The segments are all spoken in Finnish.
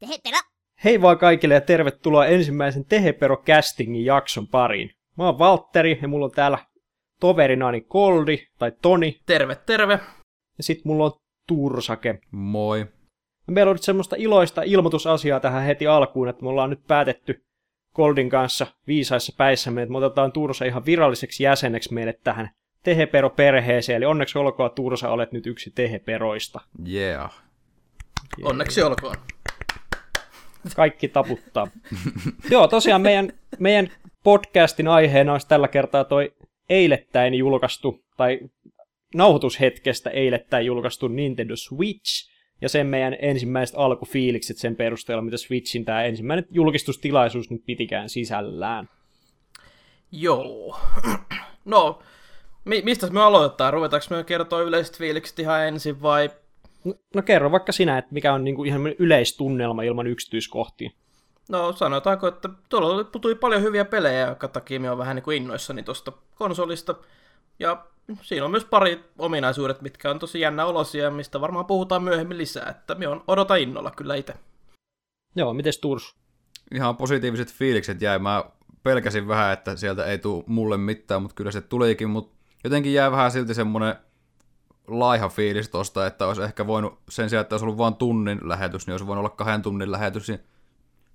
Tehepero! Hei vaan kaikille ja tervetuloa ensimmäisen Tehepero Castingin jakson pariin. Mä oon Valtteri ja mulla on täällä toverinaani Koldi tai Toni Terve, terve. ja sit mulla on Tursake. Moi. Meillä on nyt semmoista iloista ilmoitusasiaa tähän heti alkuun, että me ollaan nyt päätetty Goldin kanssa viisaissa päissämme, että me otetaan Tursa ihan viralliseksi jäseneksi meille tähän Tehepero-perheeseen. Eli onneksi olkoon Tursa, olet nyt yksi Teheperoista. Yeah. Onneksi olkoon. Kaikki taputtaa. Joo, tosiaan meidän, meidän podcastin aiheena olisi tällä kertaa toi eilettäin julkaistu, tai nauhoitushetkestä eilettäin julkaistu Nintendo Switch, ja sen meidän ensimmäiset alkufiilikset sen perusteella, mitä Switchin tämä ensimmäinen julkistustilaisuus nyt pitikään sisällään. Joo. No, mi- mistä me aloitetaan? Ruvetaanko me kertoa yleiset fiilikset ihan ensin vai... No, no kerro vaikka sinä, että mikä on niinku ihan yleistunnelma ilman yksityiskohtia. No sanotaanko, että tuolla tuli paljon hyviä pelejä, jonka takia me on vähän niin kuin innoissani tuosta konsolista. Ja siinä on myös pari ominaisuudet, mitkä on tosi jännä olosia ja mistä varmaan puhutaan myöhemmin lisää. Että me on odota innolla kyllä itse. Joo, mites Turs? Ihan positiiviset fiilikset jäi. Mä pelkäsin vähän, että sieltä ei tule mulle mitään, mutta kyllä se tulikin, mutta jotenkin jäi vähän silti semmonen laiha fiilis tosta, että olisi ehkä voinut, sen sijaan, että olisi ollut vain tunnin lähetys, niin olisi voinut olla kahden tunnin lähetys ja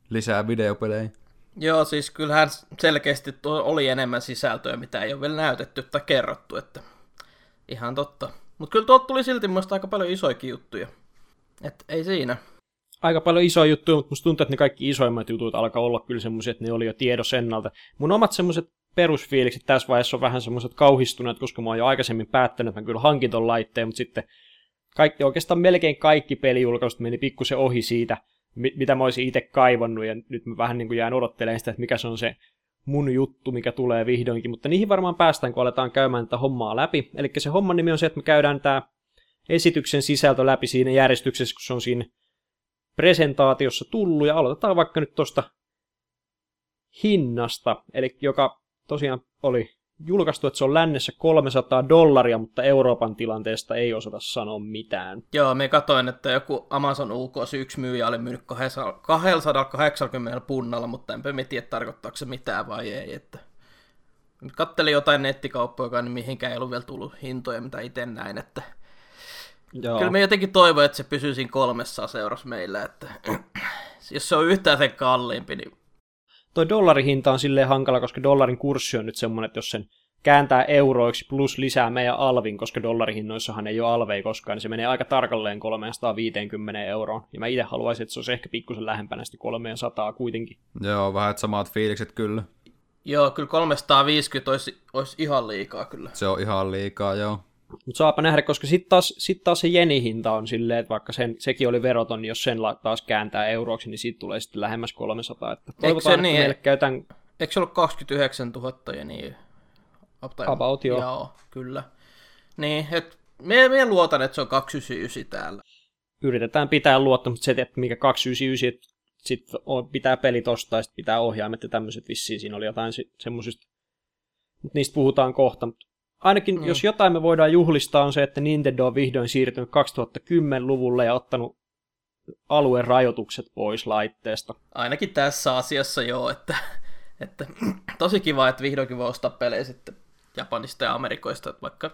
lisää videopelejä. Joo, siis kyllähän selkeästi tuo oli enemmän sisältöä, mitä ei ole vielä näytetty tai kerrottu, että ihan totta. Mutta kyllä tuolta tuli silti mun aika paljon isoikin juttuja. Et ei siinä. aika paljon isoja juttuja, mutta musta tuntuu, että ne kaikki isoimmat jutut alkaa olla kyllä semmoisia, että ne oli jo tiedossa ennalta. Mun omat semmoiset perusfiilikset. Tässä vaiheessa on vähän semmoiset kauhistuneet, koska mä oon jo aikaisemmin päättänyt, että mä kyllä hankin ton laitteen, mutta sitten kaikki, oikeastaan melkein kaikki pelijulkaisut meni pikkusen ohi siitä, mi- mitä mä olisin itse kaivannut, ja nyt mä vähän niin kuin jään odottelemaan sitä, että mikä se on se mun juttu, mikä tulee vihdoinkin, mutta niihin varmaan päästään, kun aletaan käymään tätä hommaa läpi. Eli se homman nimi on se, että me käydään tämä esityksen sisältö läpi siinä järjestyksessä, kun se on siinä presentaatiossa tullut, ja aloitetaan vaikka nyt tuosta hinnasta, eli joka tosiaan oli julkaistu, että se on lännessä 300 dollaria, mutta Euroopan tilanteesta ei osata sanoa mitään. Joo, me katoin, että joku Amazon UK yksi myyjä oli myynyt 280 punnalla, mutta enpä me tiedä, tarkoittaako se mitään vai ei. Että... Kattelin jotain nettikauppoja, niin mihinkään ei ollut vielä tullut hintoja, mitä itse näin, että Joo. Kyllä me jotenkin toivon, että se pysyy siinä kolmessa seurassa meillä, että jos se on yhtään sen kalliimpi, niin Toi dollarihinta on silleen hankala, koska dollarin kurssi on nyt semmoinen, että jos sen kääntää euroiksi plus lisää meidän alvin, koska dollarihinnoissahan ei ole alvei koskaan, niin se menee aika tarkalleen 350 euroon. Ja mä itse haluaisin, että se olisi ehkä pikkusen lähempänä sitä 300 kuitenkin. Joo, vähän että samat fiilikset kyllä. joo, kyllä 350 olisi, olisi ihan liikaa kyllä. Se on ihan liikaa, joo. Mutta saapa nähdä, koska sitten taas, sit taas se jenihinta on silleen, että vaikka sen, sekin oli veroton, niin jos sen taas kääntää euroksi, niin siitä tulee sitten lähemmäs 300. Että toivotaan, että niin? meille käytän Eikö se ollut 29 000 ja niin? Tai- About, joo. Joo, kyllä. Niin, et me, me luotan, että se on 299 täällä. yritetään pitää luottamusta se, että mikä 299, että sit pitää pelit ostaa, sit pitää ohjaimet ja tämmöiset vissiin, siinä oli jotain si- semmosista, mutta niistä puhutaan kohta. Mut ainakin Mm. jos jotain me voidaan juhlistaa on se, että Nintendo on vihdoin siirtynyt 2010-luvulle ja ottanut alueen rajoitukset pois laitteesta. Ainakin tässä asiassa joo, että, että tosi kiva, että vihdoinkin voi ostaa pelejä sitten Japanista ja Amerikoista, että vaikka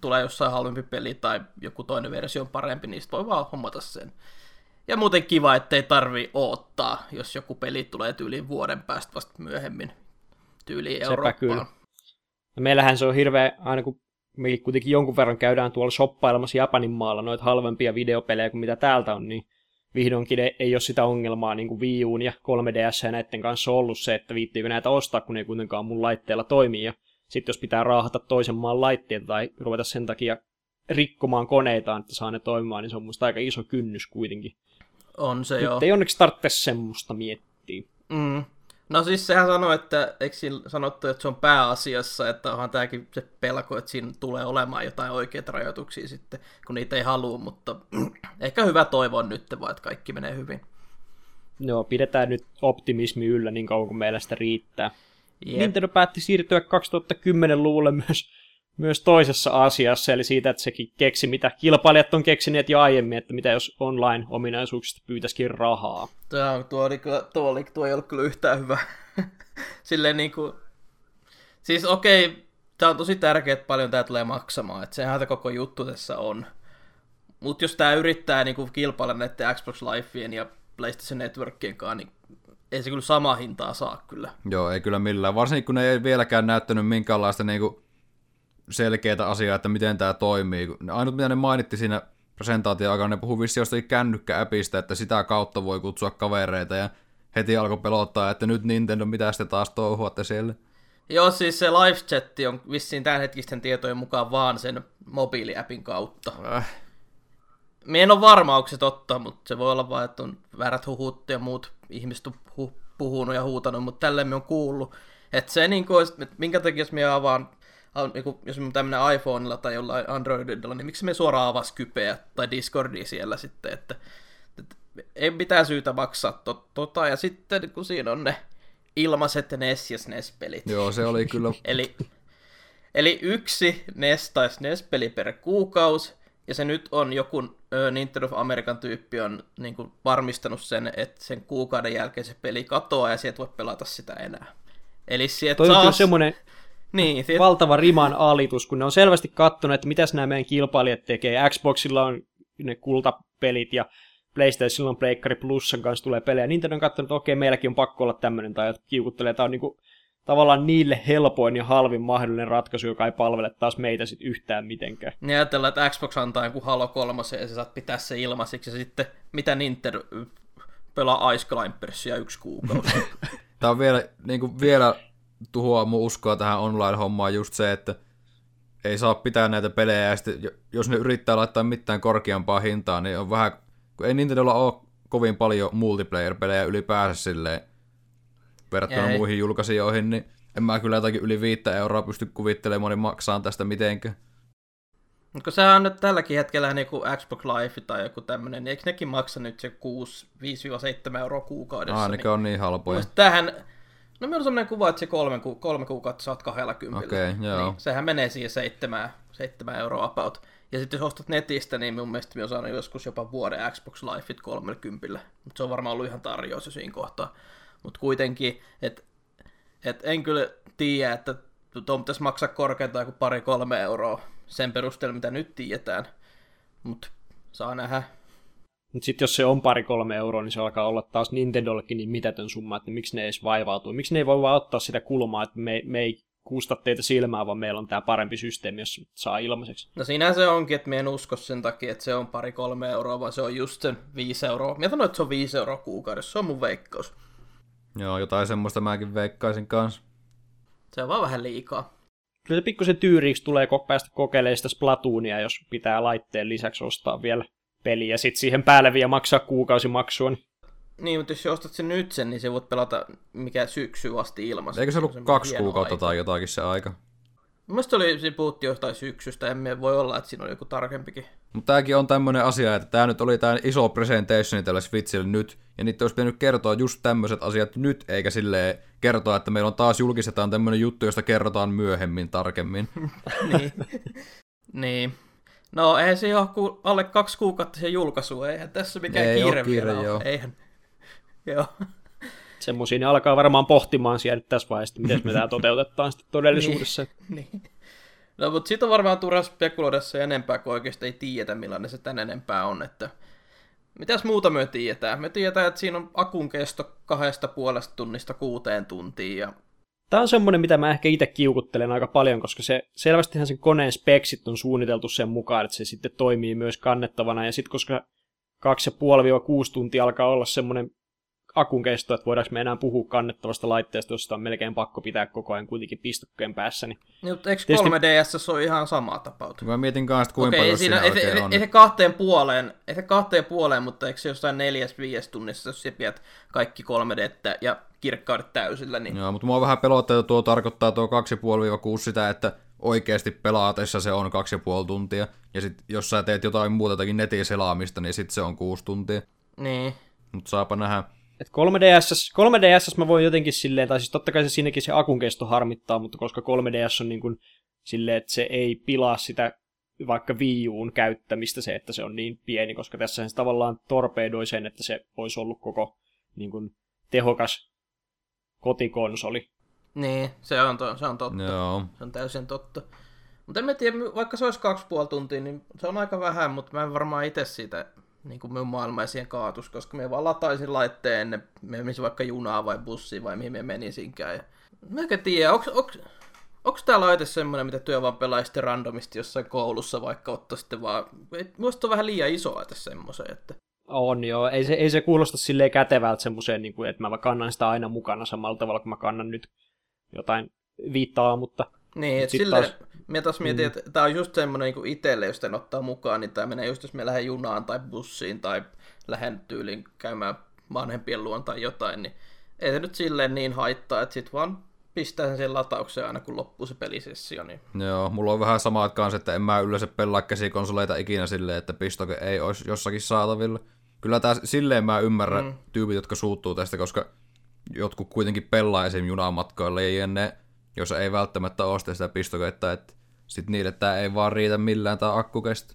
tulee jossain halvempi peli tai joku toinen versio on parempi, niin voi vaan hommata sen. Ja muuten kiva, ettei tarvi odottaa, jos joku peli tulee tyyliin vuoden päästä vasta myöhemmin tyyliin Sepä Eurooppaan. kyllä. Ja meillähän se on hirveä, aina kun mekin kuitenkin jonkun verran käydään tuolla shoppailemassa Japanin maalla noita halvempia videopelejä kuin mitä täältä on, niin vihdoinkin ei, ole sitä ongelmaa niin kuin Wii Uun ja 3DS ja näiden kanssa ollut se, että viittiikö näitä ostaa, kun ne ei kuitenkaan mun laitteella toimi. Ja sitten jos pitää raahata toisen maan laitteita tai ruveta sen takia rikkomaan koneitaan, että saa ne toimimaan, niin se on musta aika iso kynnys kuitenkin. On se Nyt joo. ei onneksi tarvitse semmoista miettiä. Mm. No siis sehän sanoi, että eikö siinä sanottu, että se on pääasiassa, että onhan tämäkin se pelko, että siinä tulee olemaan jotain oikeita rajoituksia sitten, kun niitä ei halua, mutta ehkä hyvä toivoa nyt vaan, että kaikki menee hyvin. Joo, pidetään nyt optimismi yllä niin kauan kuin meillä sitä riittää. Jep. Nintendo päätti siirtyä 2010-luvulle myös myös toisessa asiassa, eli siitä, että sekin keksi, mitä kilpailijat on keksineet jo aiemmin, että mitä jos online-ominaisuuksista pyytäisikin rahaa. Tuo, tuo, oli kyllä, tuo, oli, tuo ei ollut kyllä yhtään hyvä. Silleen niin kuin... Siis okei, okay, tämä on tosi tärkeää, että paljon tämä tulee maksamaan, että sehän tämä koko juttu tässä on. Mutta jos tämä yrittää niin kuin kilpailla näiden Xbox Liveien ja PlayStation Networkien kanssa, niin ei se kyllä sama hintaa saa kyllä. Joo, ei kyllä millään. Varsinkin kun ne ei vieläkään näyttänyt minkäänlaista niinku selkeää asiaa, että miten tämä toimii. Ainut mitä ne mainitti siinä presentaation aikana, ne puhui vissi jostakin kännykkääpistä, että sitä kautta voi kutsua kavereita ja heti alkoi pelottaa, että nyt Nintendo, mitä sitten taas touhuatte siellä. Joo, siis se live chatti on vissiin tämänhetkisten tietojen mukaan vaan sen mobiiliäpin kautta. Äh. Mie en ole varma, onko se totta, mutta se voi olla vain, että on väärät huhut ja muut ihmiset on hu- puhunut ja huutanut, mutta tälleen me on kuullut. Että se niin kuin, että minkä takia jos me avaan, niin kuin, jos on tämmöinen iPhoneilla tai jollain Androidilla, niin miksi me suoraan avaa Skypeä tai Discordia siellä sitten, että, että ei mitään syytä maksaa to, tota, ja sitten kun siinä on ne ilmaiset NES ja SNES-pelit. Joo, se oli kyllä... eli, eli yksi NES tai SNES-peli per kuukausi, ja se nyt on joku Nintendo of American tyyppi on niin kuin, varmistanut sen, että sen kuukauden jälkeen se peli katoaa ja sieltä voi pelata sitä enää. Eli sieltä Toi on semmoinen niin, sieltä... valtava riman alitus, kun ne on selvästi kattonut, että mitäs nämä meidän kilpailijat tekee. Xboxilla on ne kultapelit ja PlayStationilla on Pleikkari Plusan kanssa tulee pelejä. Nintendo on katsonut, että okei, meilläkin on pakko olla tämmöinen, tai kiukuttelee. Tämä on niin kuin tavallaan niille helpoin ja halvin mahdollinen ratkaisu, joka ei palvele taas meitä sit yhtään mitenkään. Niin ajatellaan, että Xbox antaa joku Halo 3 ja sä saat pitää se ilmaiseksi ja sitten mitä Nintendo pelaa Ice Climbersia yksi kuukausi. Tämä on vielä, niin kuin vielä tuhoaa mun uskoa tähän online-hommaan just se, että ei saa pitää näitä pelejä ja sitten, jos ne yrittää laittaa mitään korkeampaa hintaa, niin on vähän, kun ei Nintendolla ole kovin paljon multiplayer-pelejä ylipäänsä silleen, verrattuna Ei. muihin julkaisijoihin, niin en mä kyllä jotakin yli viittä euroa pysty kuvittelemaan, niin maksaa tästä mitenkään. Mutta kun sehän on nyt tälläkin hetkellä niin kuin Xbox Live tai joku tämmöinen, niin eikö nekin maksa nyt se 6, 5-7 euroa kuukaudessa? Ah, niin, on niin halpoja. Tähän, no meillä on sellainen kuva, että se kolme, ku, kolme kuukautta saat 20. Okei, okay, joo. Niin, sehän menee siihen 7, 7 euroa about. Ja sitten jos ostat netistä, niin mun mielestä on saanut joskus jopa vuoden Xbox Live 30. Mutta se on varmaan ollut ihan tarjous jo siinä kohtaa. Mutta kuitenkin, että et en kyllä tiedä, että tuo pitäisi maksaa korkeintaan kuin pari-kolme euroa sen perusteella, mitä nyt tiedetään. Mutta saa nähdä. Mutta sitten jos se on pari-kolme euroa, niin se alkaa olla taas Nintendollekin niin mitätön summa, että miksi ne edes vaivautuu. Miksi ne ei voi vaan ottaa sitä kulmaa, että me, me ei kuusta teitä silmää, vaan meillä on tämä parempi systeemi, jos saa ilmaiseksi. No siinä se onkin, että me en usko sen takia, että se on pari-kolme euroa, vaan se on just sen viisi euroa. Mä sanoin, että se on viisi euroa kuukaudessa, se on mun veikkaus. Joo, jotain semmoista mäkin veikkaisin kanssa. Se on vaan vähän liikaa. Kyllä se pikkusen tyyriiksi tulee päästä kokeilemaan sitä Splatoonia, jos pitää laitteen lisäksi ostaa vielä peliä ja sitten siihen päälle vielä maksaa kuukausimaksua. Niin... niin, mutta jos ostat sen nyt sen, niin se voit pelata mikä syksy asti ilmassa. Eikö se ollut kaksi kuukautta aika. tai jotakin se aika? Mielestäni oli, siinä puhuttiin jostain syksystä, emme voi olla, että siinä oli joku tarkempikin. Mutta tämäkin on tämmöinen asia, että tämä nyt oli tämä iso presentation tällä Switchillä nyt, ja niitä olisi pitänyt kertoa just tämmöiset asiat nyt, eikä sille kertoa, että meillä on taas julkistetaan tämmöinen juttu, josta kerrotaan myöhemmin tarkemmin. niin. niin. No eihän se ole ku- alle kaksi kuukautta se julkaisu, eihän tässä mikään Ei kiire, kiire vielä joo. Eihän. joo semmoisia, ne alkaa varmaan pohtimaan siellä tässä vaiheessa, miten me tämä toteutetaan sitten todellisuudessa. niin, niin. No, mutta siitä on varmaan turha spekuloida se enempää, kun oikeasti ei tiedetä, millainen se tän enempää on. Että... Mitäs muuta me tiedetään? Me tiedetään, että siinä on akun kesto kahdesta puolesta tunnista kuuteen tuntiin. Ja... Tämä on semmoinen, mitä mä ehkä itse kiukuttelen aika paljon, koska se selvästihän sen koneen speksit on suunniteltu sen mukaan, että se sitten toimii myös kannettavana. Ja sitten koska 2,5-6 tuntia alkaa olla semmoinen akun kesto, että voidaanko me enää puhua kannettavasta laitteesta, josta on melkein pakko pitää koko ajan kuitenkin pistokkeen päässä. Niin, niin mutta eikö 3DS on ihan sama tapaus? Mä mietin kanssa, kuinka Okei, paljon siinä, siinä ei, ei, ei, se kahteen puoleen, ei se kahteen puoleen, mutta eikö se jossain neljäs, viides tunnissa, jos sä pidät kaikki 3 d ja kirkkaudet täysillä. Niin... Joo, mutta mua vähän pelottaa, että tuo tarkoittaa tuo 2,5-6 sitä, että oikeasti pelaatessa se on 2,5 tuntia, ja sitten jos sä teet jotain muuta, jotakin netin selaamista, niin sitten se on 6 tuntia. Niin. Mutta saapa nähdä. Et 3DS, 3DS mä voin jotenkin silleen, tai siis totta kai se siinäkin se akun kesto harmittaa, mutta koska 3DS on niin kuin silleen, että se ei pilaa sitä vaikka Wii Uun käyttämistä se, että se on niin pieni, koska tässä se tavallaan torpedoi sen, että se olisi ollut koko niin kuin, tehokas kotikonsoli. Niin, se on, to, se on totta. Joo. Se on täysin totta. Mutta en mä tiedä, vaikka se olisi kaksi puoli tuntia, niin se on aika vähän, mutta mä en varmaan itse siitä niin kuin minun maailma siihen kaatus, koska me vaan lataisin laitteen ennen, me menisin vaikka junaa vai bussiin vai mihin me menisinkään. Ja... Mä en tiedä, onks, onks, onks tää laite semmoinen, mitä työ vaan pelaa sitten randomisti jossain koulussa, vaikka ottaa sitten vaan... Muista on vähän liian iso laite semmoiseen, että... On joo, ei se, ei se kuulosta silleen kätevältä semmoiseen, niin kuin, että mä kannan sitä aina mukana samalla tavalla, kun mä kannan nyt jotain viittaa, mutta... Niin, että silleen, taas... Minä taas mietin, mm. että tämä on just semmoinen niin itselle, jos en ottaa mukaan, niin tämä menee just, jos me lähden junaan tai bussiin tai lähden tyyliin käymään vanhempien luon tai jotain, niin ei se nyt silleen niin haittaa, että sit vaan pistää sen lataukseen aina kun loppuu se pelisessio. Niin... Joo, mulla on vähän samat kanssa, että en mä yleensä pelaa käsikonsoleita ikinä silleen, että pistoke ei olisi jossakin saatavilla. Kyllä tää, silleen mä ymmärrän mm. tyypit, jotka suuttuu tästä, koska jotkut kuitenkin pelaa esim. junamatkoilla ja ne, jos ei välttämättä osta sitä pistoketta, että sitten niille tämä ei vaan riitä millään tämä akku kestä.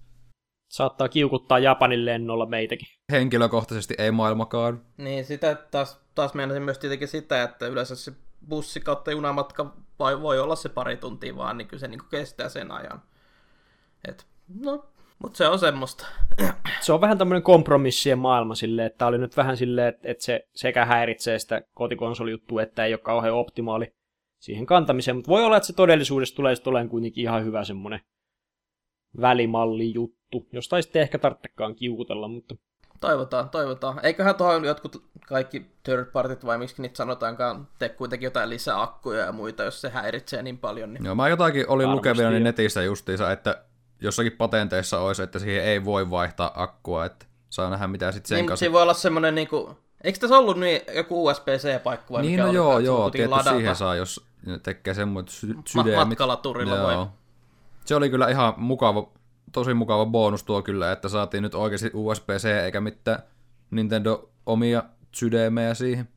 Saattaa kiukuttaa Japanin lennolla meitäkin. Henkilökohtaisesti ei maailmakaan. Niin, sitä taas, taas meinasin myös tietenkin sitä, että yleensä se bussi kautta junamatka vai voi olla se pari tuntia vaan, niin kyllä se niin kestää sen ajan. Et, no, mutta se on semmoista. Se on vähän tämmöinen kompromissien maailma silleen, että oli nyt vähän silleen, että, että se sekä häiritsee sitä kotikonsolijuttua, että ei ole kauhean optimaali siihen kantamiseen, mutta voi olla, että se todellisuudessa tulee sitten olemaan kuitenkin ihan hyvä semmoinen välimalli juttu, josta ei sitten ehkä tarvitsekaan kiukutella, mutta... Toivotaan, toivotaan. Eiköhän tuohon jotkut kaikki third partit, vai miksi niitä sanotaankaan, tee kuitenkin jotain lisäakkuja ja muita, jos se häiritsee niin paljon. Niin... Joo, mä jotakin olin lukevina niin netistä justiinsa, että jossakin patenteissa olisi, että siihen ei voi vaihtaa akkua, että saa nähdä mitä sitten sen niin, kanssa. Siinä voi olla semmoinen niin kuin... Eikö tässä ollut niin joku USB-C-paikka vai niin, mikä no oli, joo, joo, tietysti siihen saa, jos tekee semmoinen sydämit. Matkalaturilla joo. voi. Se oli kyllä ihan mukava, tosi mukava bonus tuo kyllä, että saatiin nyt oikeasti USB-C eikä mitään Nintendo omia sydämejä siihen.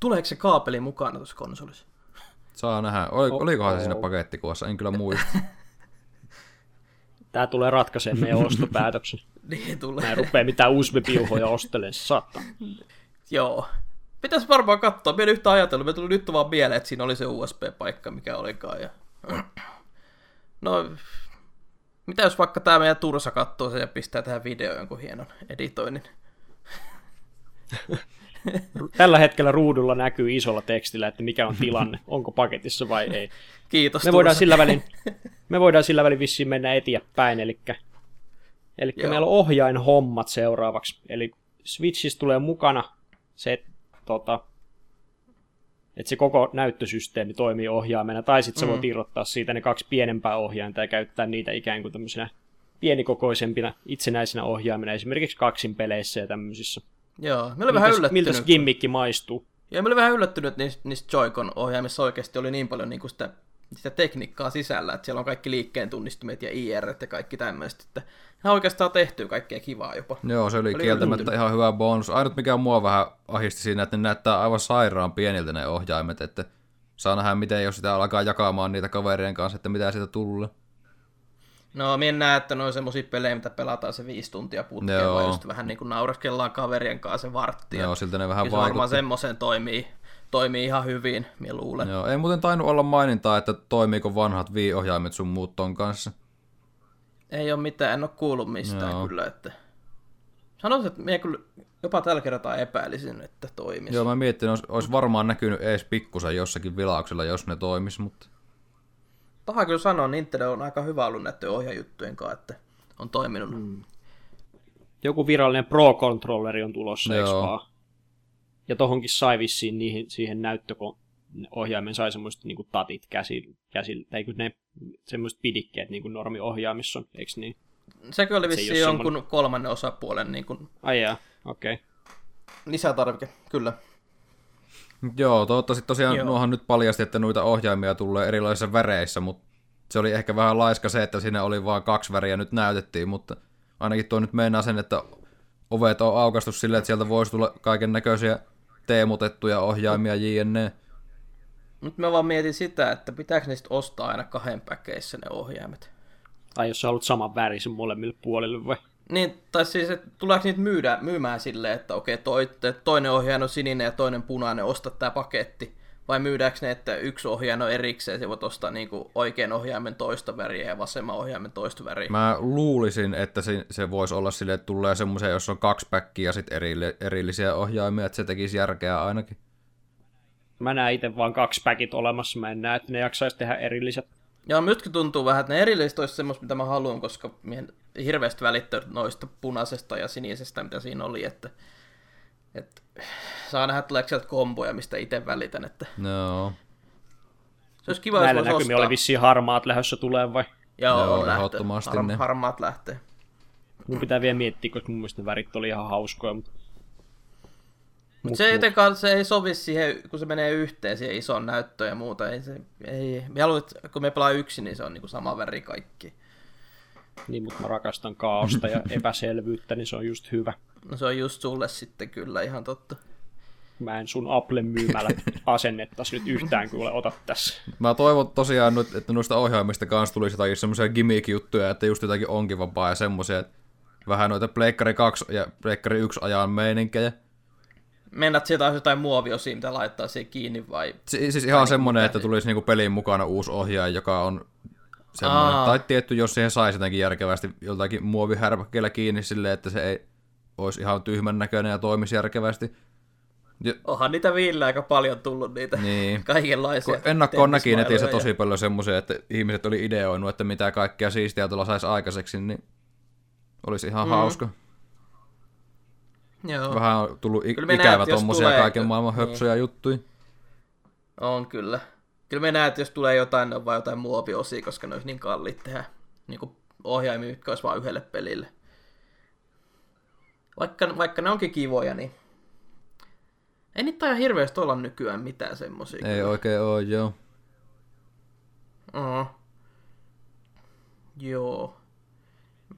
Tuleeko se kaapeli mukana tuossa konsolissa? Saa nähdä. Oli, oh, olikohan oh. se siinä pakettikuassa? En kyllä muista. Tämä tulee ratkaisemaan meidän ostopäätöksen. niin tulee. Mä en rupea mitään USB-piuhoja ostelemaan, saattaa. Joo. Pitäisi varmaan katsoa. Mä en yhtä ajatellut. Me tuli nyt vaan mieleen, että siinä oli se USB-paikka, mikä olikaan. Ja... No, mitä jos vaikka tämä meidän Tursa katsoo sen ja pistää tähän videoon jonkun hienon editoinnin? Tällä hetkellä ruudulla näkyy isolla tekstillä, että mikä on tilanne, onko paketissa vai ei. Kiitos. Me voidaan, sillä välin, me voidaan sillä välin vissiin mennä eteenpäin, eli, eli meillä on ohjain hommat seuraavaksi. Eli Switchissa tulee mukana se, tota, että se koko näyttösysteemi toimii ohjaimena, tai sitten sä mm. voit irrottaa siitä ne kaksi pienempää ohjainta ja käyttää niitä ikään kuin tämmöisenä pienikokoisempina itsenäisinä ohjaimina, esimerkiksi kaksin peleissä ja tämmöisissä. Joo, me vähän yllättynyt. Miltä se gimmikki maistuu? Ja me oli vähän yllättynyt, että niissä, niissä Joy-Con ohjaimissa oikeasti oli niin paljon niin kuin sitä, sitä tekniikkaa sisällä, että siellä on kaikki liikkeen tunnistumet ja IR ja kaikki tämmöistä, että ihan oikeastaan tehty kaikkea kivaa jopa. Joo, se oli, oli kieltämättä ihan hyvä bonus. Ainut mikä mua vähän ahisti siinä, että ne näyttää aivan sairaan pieniltä ne ohjaimet, että saa nähdä miten, jos sitä alkaa jakamaan niitä kaverien kanssa, että mitä siitä tulee. No, minä näen, että noin semmoisia pelejä, mitä pelataan se viisi tuntia putkeen, Joo. vai just vähän niin kuin naureskellaan kaverien kanssa se vartti. Joo, siltä ne vähän vaikutti. varmaan semmoisen toimii, toimii ihan hyvin, minä luulen. Joo, ei muuten tainnut olla mainintaa, että toimiiko vanhat Wii-ohjaimet sun muut ton kanssa. Ei ole mitään, en ole kuullut mistään Joo. kyllä, että... Sanoisin, että minä kyllä jopa tällä kertaa epäilisin, että toimisi. Joo, mä mietin, olisi, olisi varmaan näkynyt edes pikkusen jossakin vilauksella, jos ne toimis, mutta... Paha kyllä sanoa, Nintendo on aika hyvä ollut näiden ohjajuttujen kanssa, että on toiminut. Mm. Joku virallinen Pro-controlleri on tulossa, eikö vaan? Ja tohonkin sai vissiin niihin, siihen näyttökon ohjaimen sai semmoiset niin tatit käsillä, käsil, tai ne semmoiset pidikkeet niin kuin normiohjaamissa on, eikö niin? Sekin oli vissiin se jonkun semmoinen... kolmannen osapuolen niin kuin... Ai jaa, okei. Okay. Lisätarvike, kyllä. Joo, toivottavasti tosiaan Joo. nuohan nyt paljasti, että noita ohjaimia tulee erilaisissa väreissä, mutta se oli ehkä vähän laiska se, että siinä oli vain kaksi väriä nyt näytettiin, mutta ainakin tuo nyt meinaa sen, että ovet on aukastu silleen, että sieltä voisi tulla kaiken näköisiä teemutettuja ohjaimia JNE. Mutta mä vaan mietin sitä, että pitääkö niistä ostaa aina kahden päkeissä ne ohjaimet. Tai jos sä haluat saman värisen molemmille puolille vai? Niin, tai siis, että tuleeko niitä myydä, myymään silleen, että okei, toi, toinen ohjaaja on sininen ja toinen punainen, osta tämä paketti. Vai myydäänkö ne, että yksi ohjaaja on erikseen, se voit ostaa niinku oikean ohjaimen toista väriä ja vasemman ohjaimen toista väriä. Mä luulisin, että se, se voisi olla silleen, että tulee semmoisia, jos on kaksi päkkiä ja sitten erille, erillisiä ohjaimia, että se tekisi järkeä ainakin. Mä näen itse vaan kaksi päkit olemassa, mä en näe, että ne jaksaisi tehdä erilliset. Joo, myöskin tuntuu vähän, että ne erilliset olisi semmoista, mitä mä haluan, koska mä en hirveästi välittänyt noista punaisesta ja sinisestä, mitä siinä oli, että, että saa nähdä, tuleeko sieltä komboja, mistä itse välitän, että No. se olisi kiva, Näillä jos näkymin ostaa. oli vissiin harmaat lähdössä tulee vai? Joo, Joo, on lähtö. ehdottomasti ne. harmaat lähtee. Mun pitää vielä miettiä, koska mun mielestä ne värit oli ihan hauskoja, mutta Mutta se, etenkään, se ei sovi siihen, kun se menee yhteen siihen isoon näyttöön ja muuta. Ei se, ei. Me haluan, että kun me pelaa yksin, niin se on niinku sama väri kaikki. niin, mutta mä rakastan kaaosta ja epäselvyyttä, niin se on just hyvä. No se on just sulle sitten kyllä ihan totta. Mä en sun Apple myymällä asennettaisi nyt yhtään kyllä ota tässä. Mä toivon tosiaan nyt, että noista ohjaimista kanssa tulisi jotakin semmoisia gimmick-juttuja, että just jotakin onkivampaa ja semmoisia, että vähän noita Pleikkari 2 ja Pleikkari 1 ajan meininkejä. Mennät sieltä jotain muoviosia, mitä laittaa siihen kiinni vai... Si- siis ihan semmoinen, mitä että tulisi niinku pelin mukana uusi ohjaaja, joka on semmoinen, Aa. tai tietty, jos siihen saisi jotenkin järkevästi joltakin muovihärpäkkeellä kiinni silleen, että se ei olisi ihan tyhmän näköinen ja toimisi järkevästi. Ja, Onhan niitä viillä aika paljon tullut niitä niin. kaikenlaisia. Kun ennakkoon näki netissä tosi paljon semmoisia, että ihmiset oli ideoinut, että mitä kaikkea siistiä tuolla saisi aikaiseksi, niin olisi ihan mm. hauska. Joo, Vähän on tullut i- Kyllä ikävä näet, jos tommosia tulee- kaiken maailman niin. höpsöjä juttuja. on kyllä. Kyllä me näet, että jos tulee jotain, ne on vain jotain muoviosia, koska ne olisi niin kalliit tehdä. Niin kuin ohjaimia, jotka olisi vain yhdelle pelille. Vaikka, vaikka ne onkin kivoja, niin ei niitä ihan hirveästi olla nykyään mitään semmosia. Ei oikein oo, joo. Uh-huh. Joo.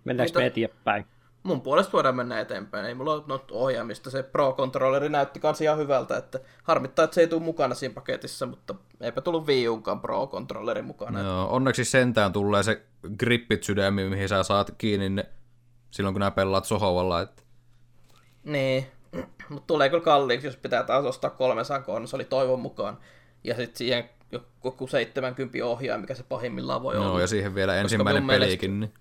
Mennäänkö Mitä- me eteenpäin? Mun puolesta voidaan mennä eteenpäin. Ei mulla ole no, ohjaamista. Se Pro-controlleri näytti kans ihan hyvältä, että harmittaa, että se ei tule mukana siinä paketissa, mutta eipä tullut Wii Ukaan Pro-controlleri mukana. joo. Onneksi sentään tulee se grippit sydämi, mihin sä saat kiinni ne silloin, kun nää pelaat sohovalla. Että... Niin, mutta tulee kyllä kalliiksi, jos pitää taas ostaa 300 konsoli toivon mukaan. Ja sitten siihen joku 70 ohjaa, mikä se pahimmillaan voi Joo, olla. ja siihen vielä ensimmäinen minun mielestä- pelikin. Niin...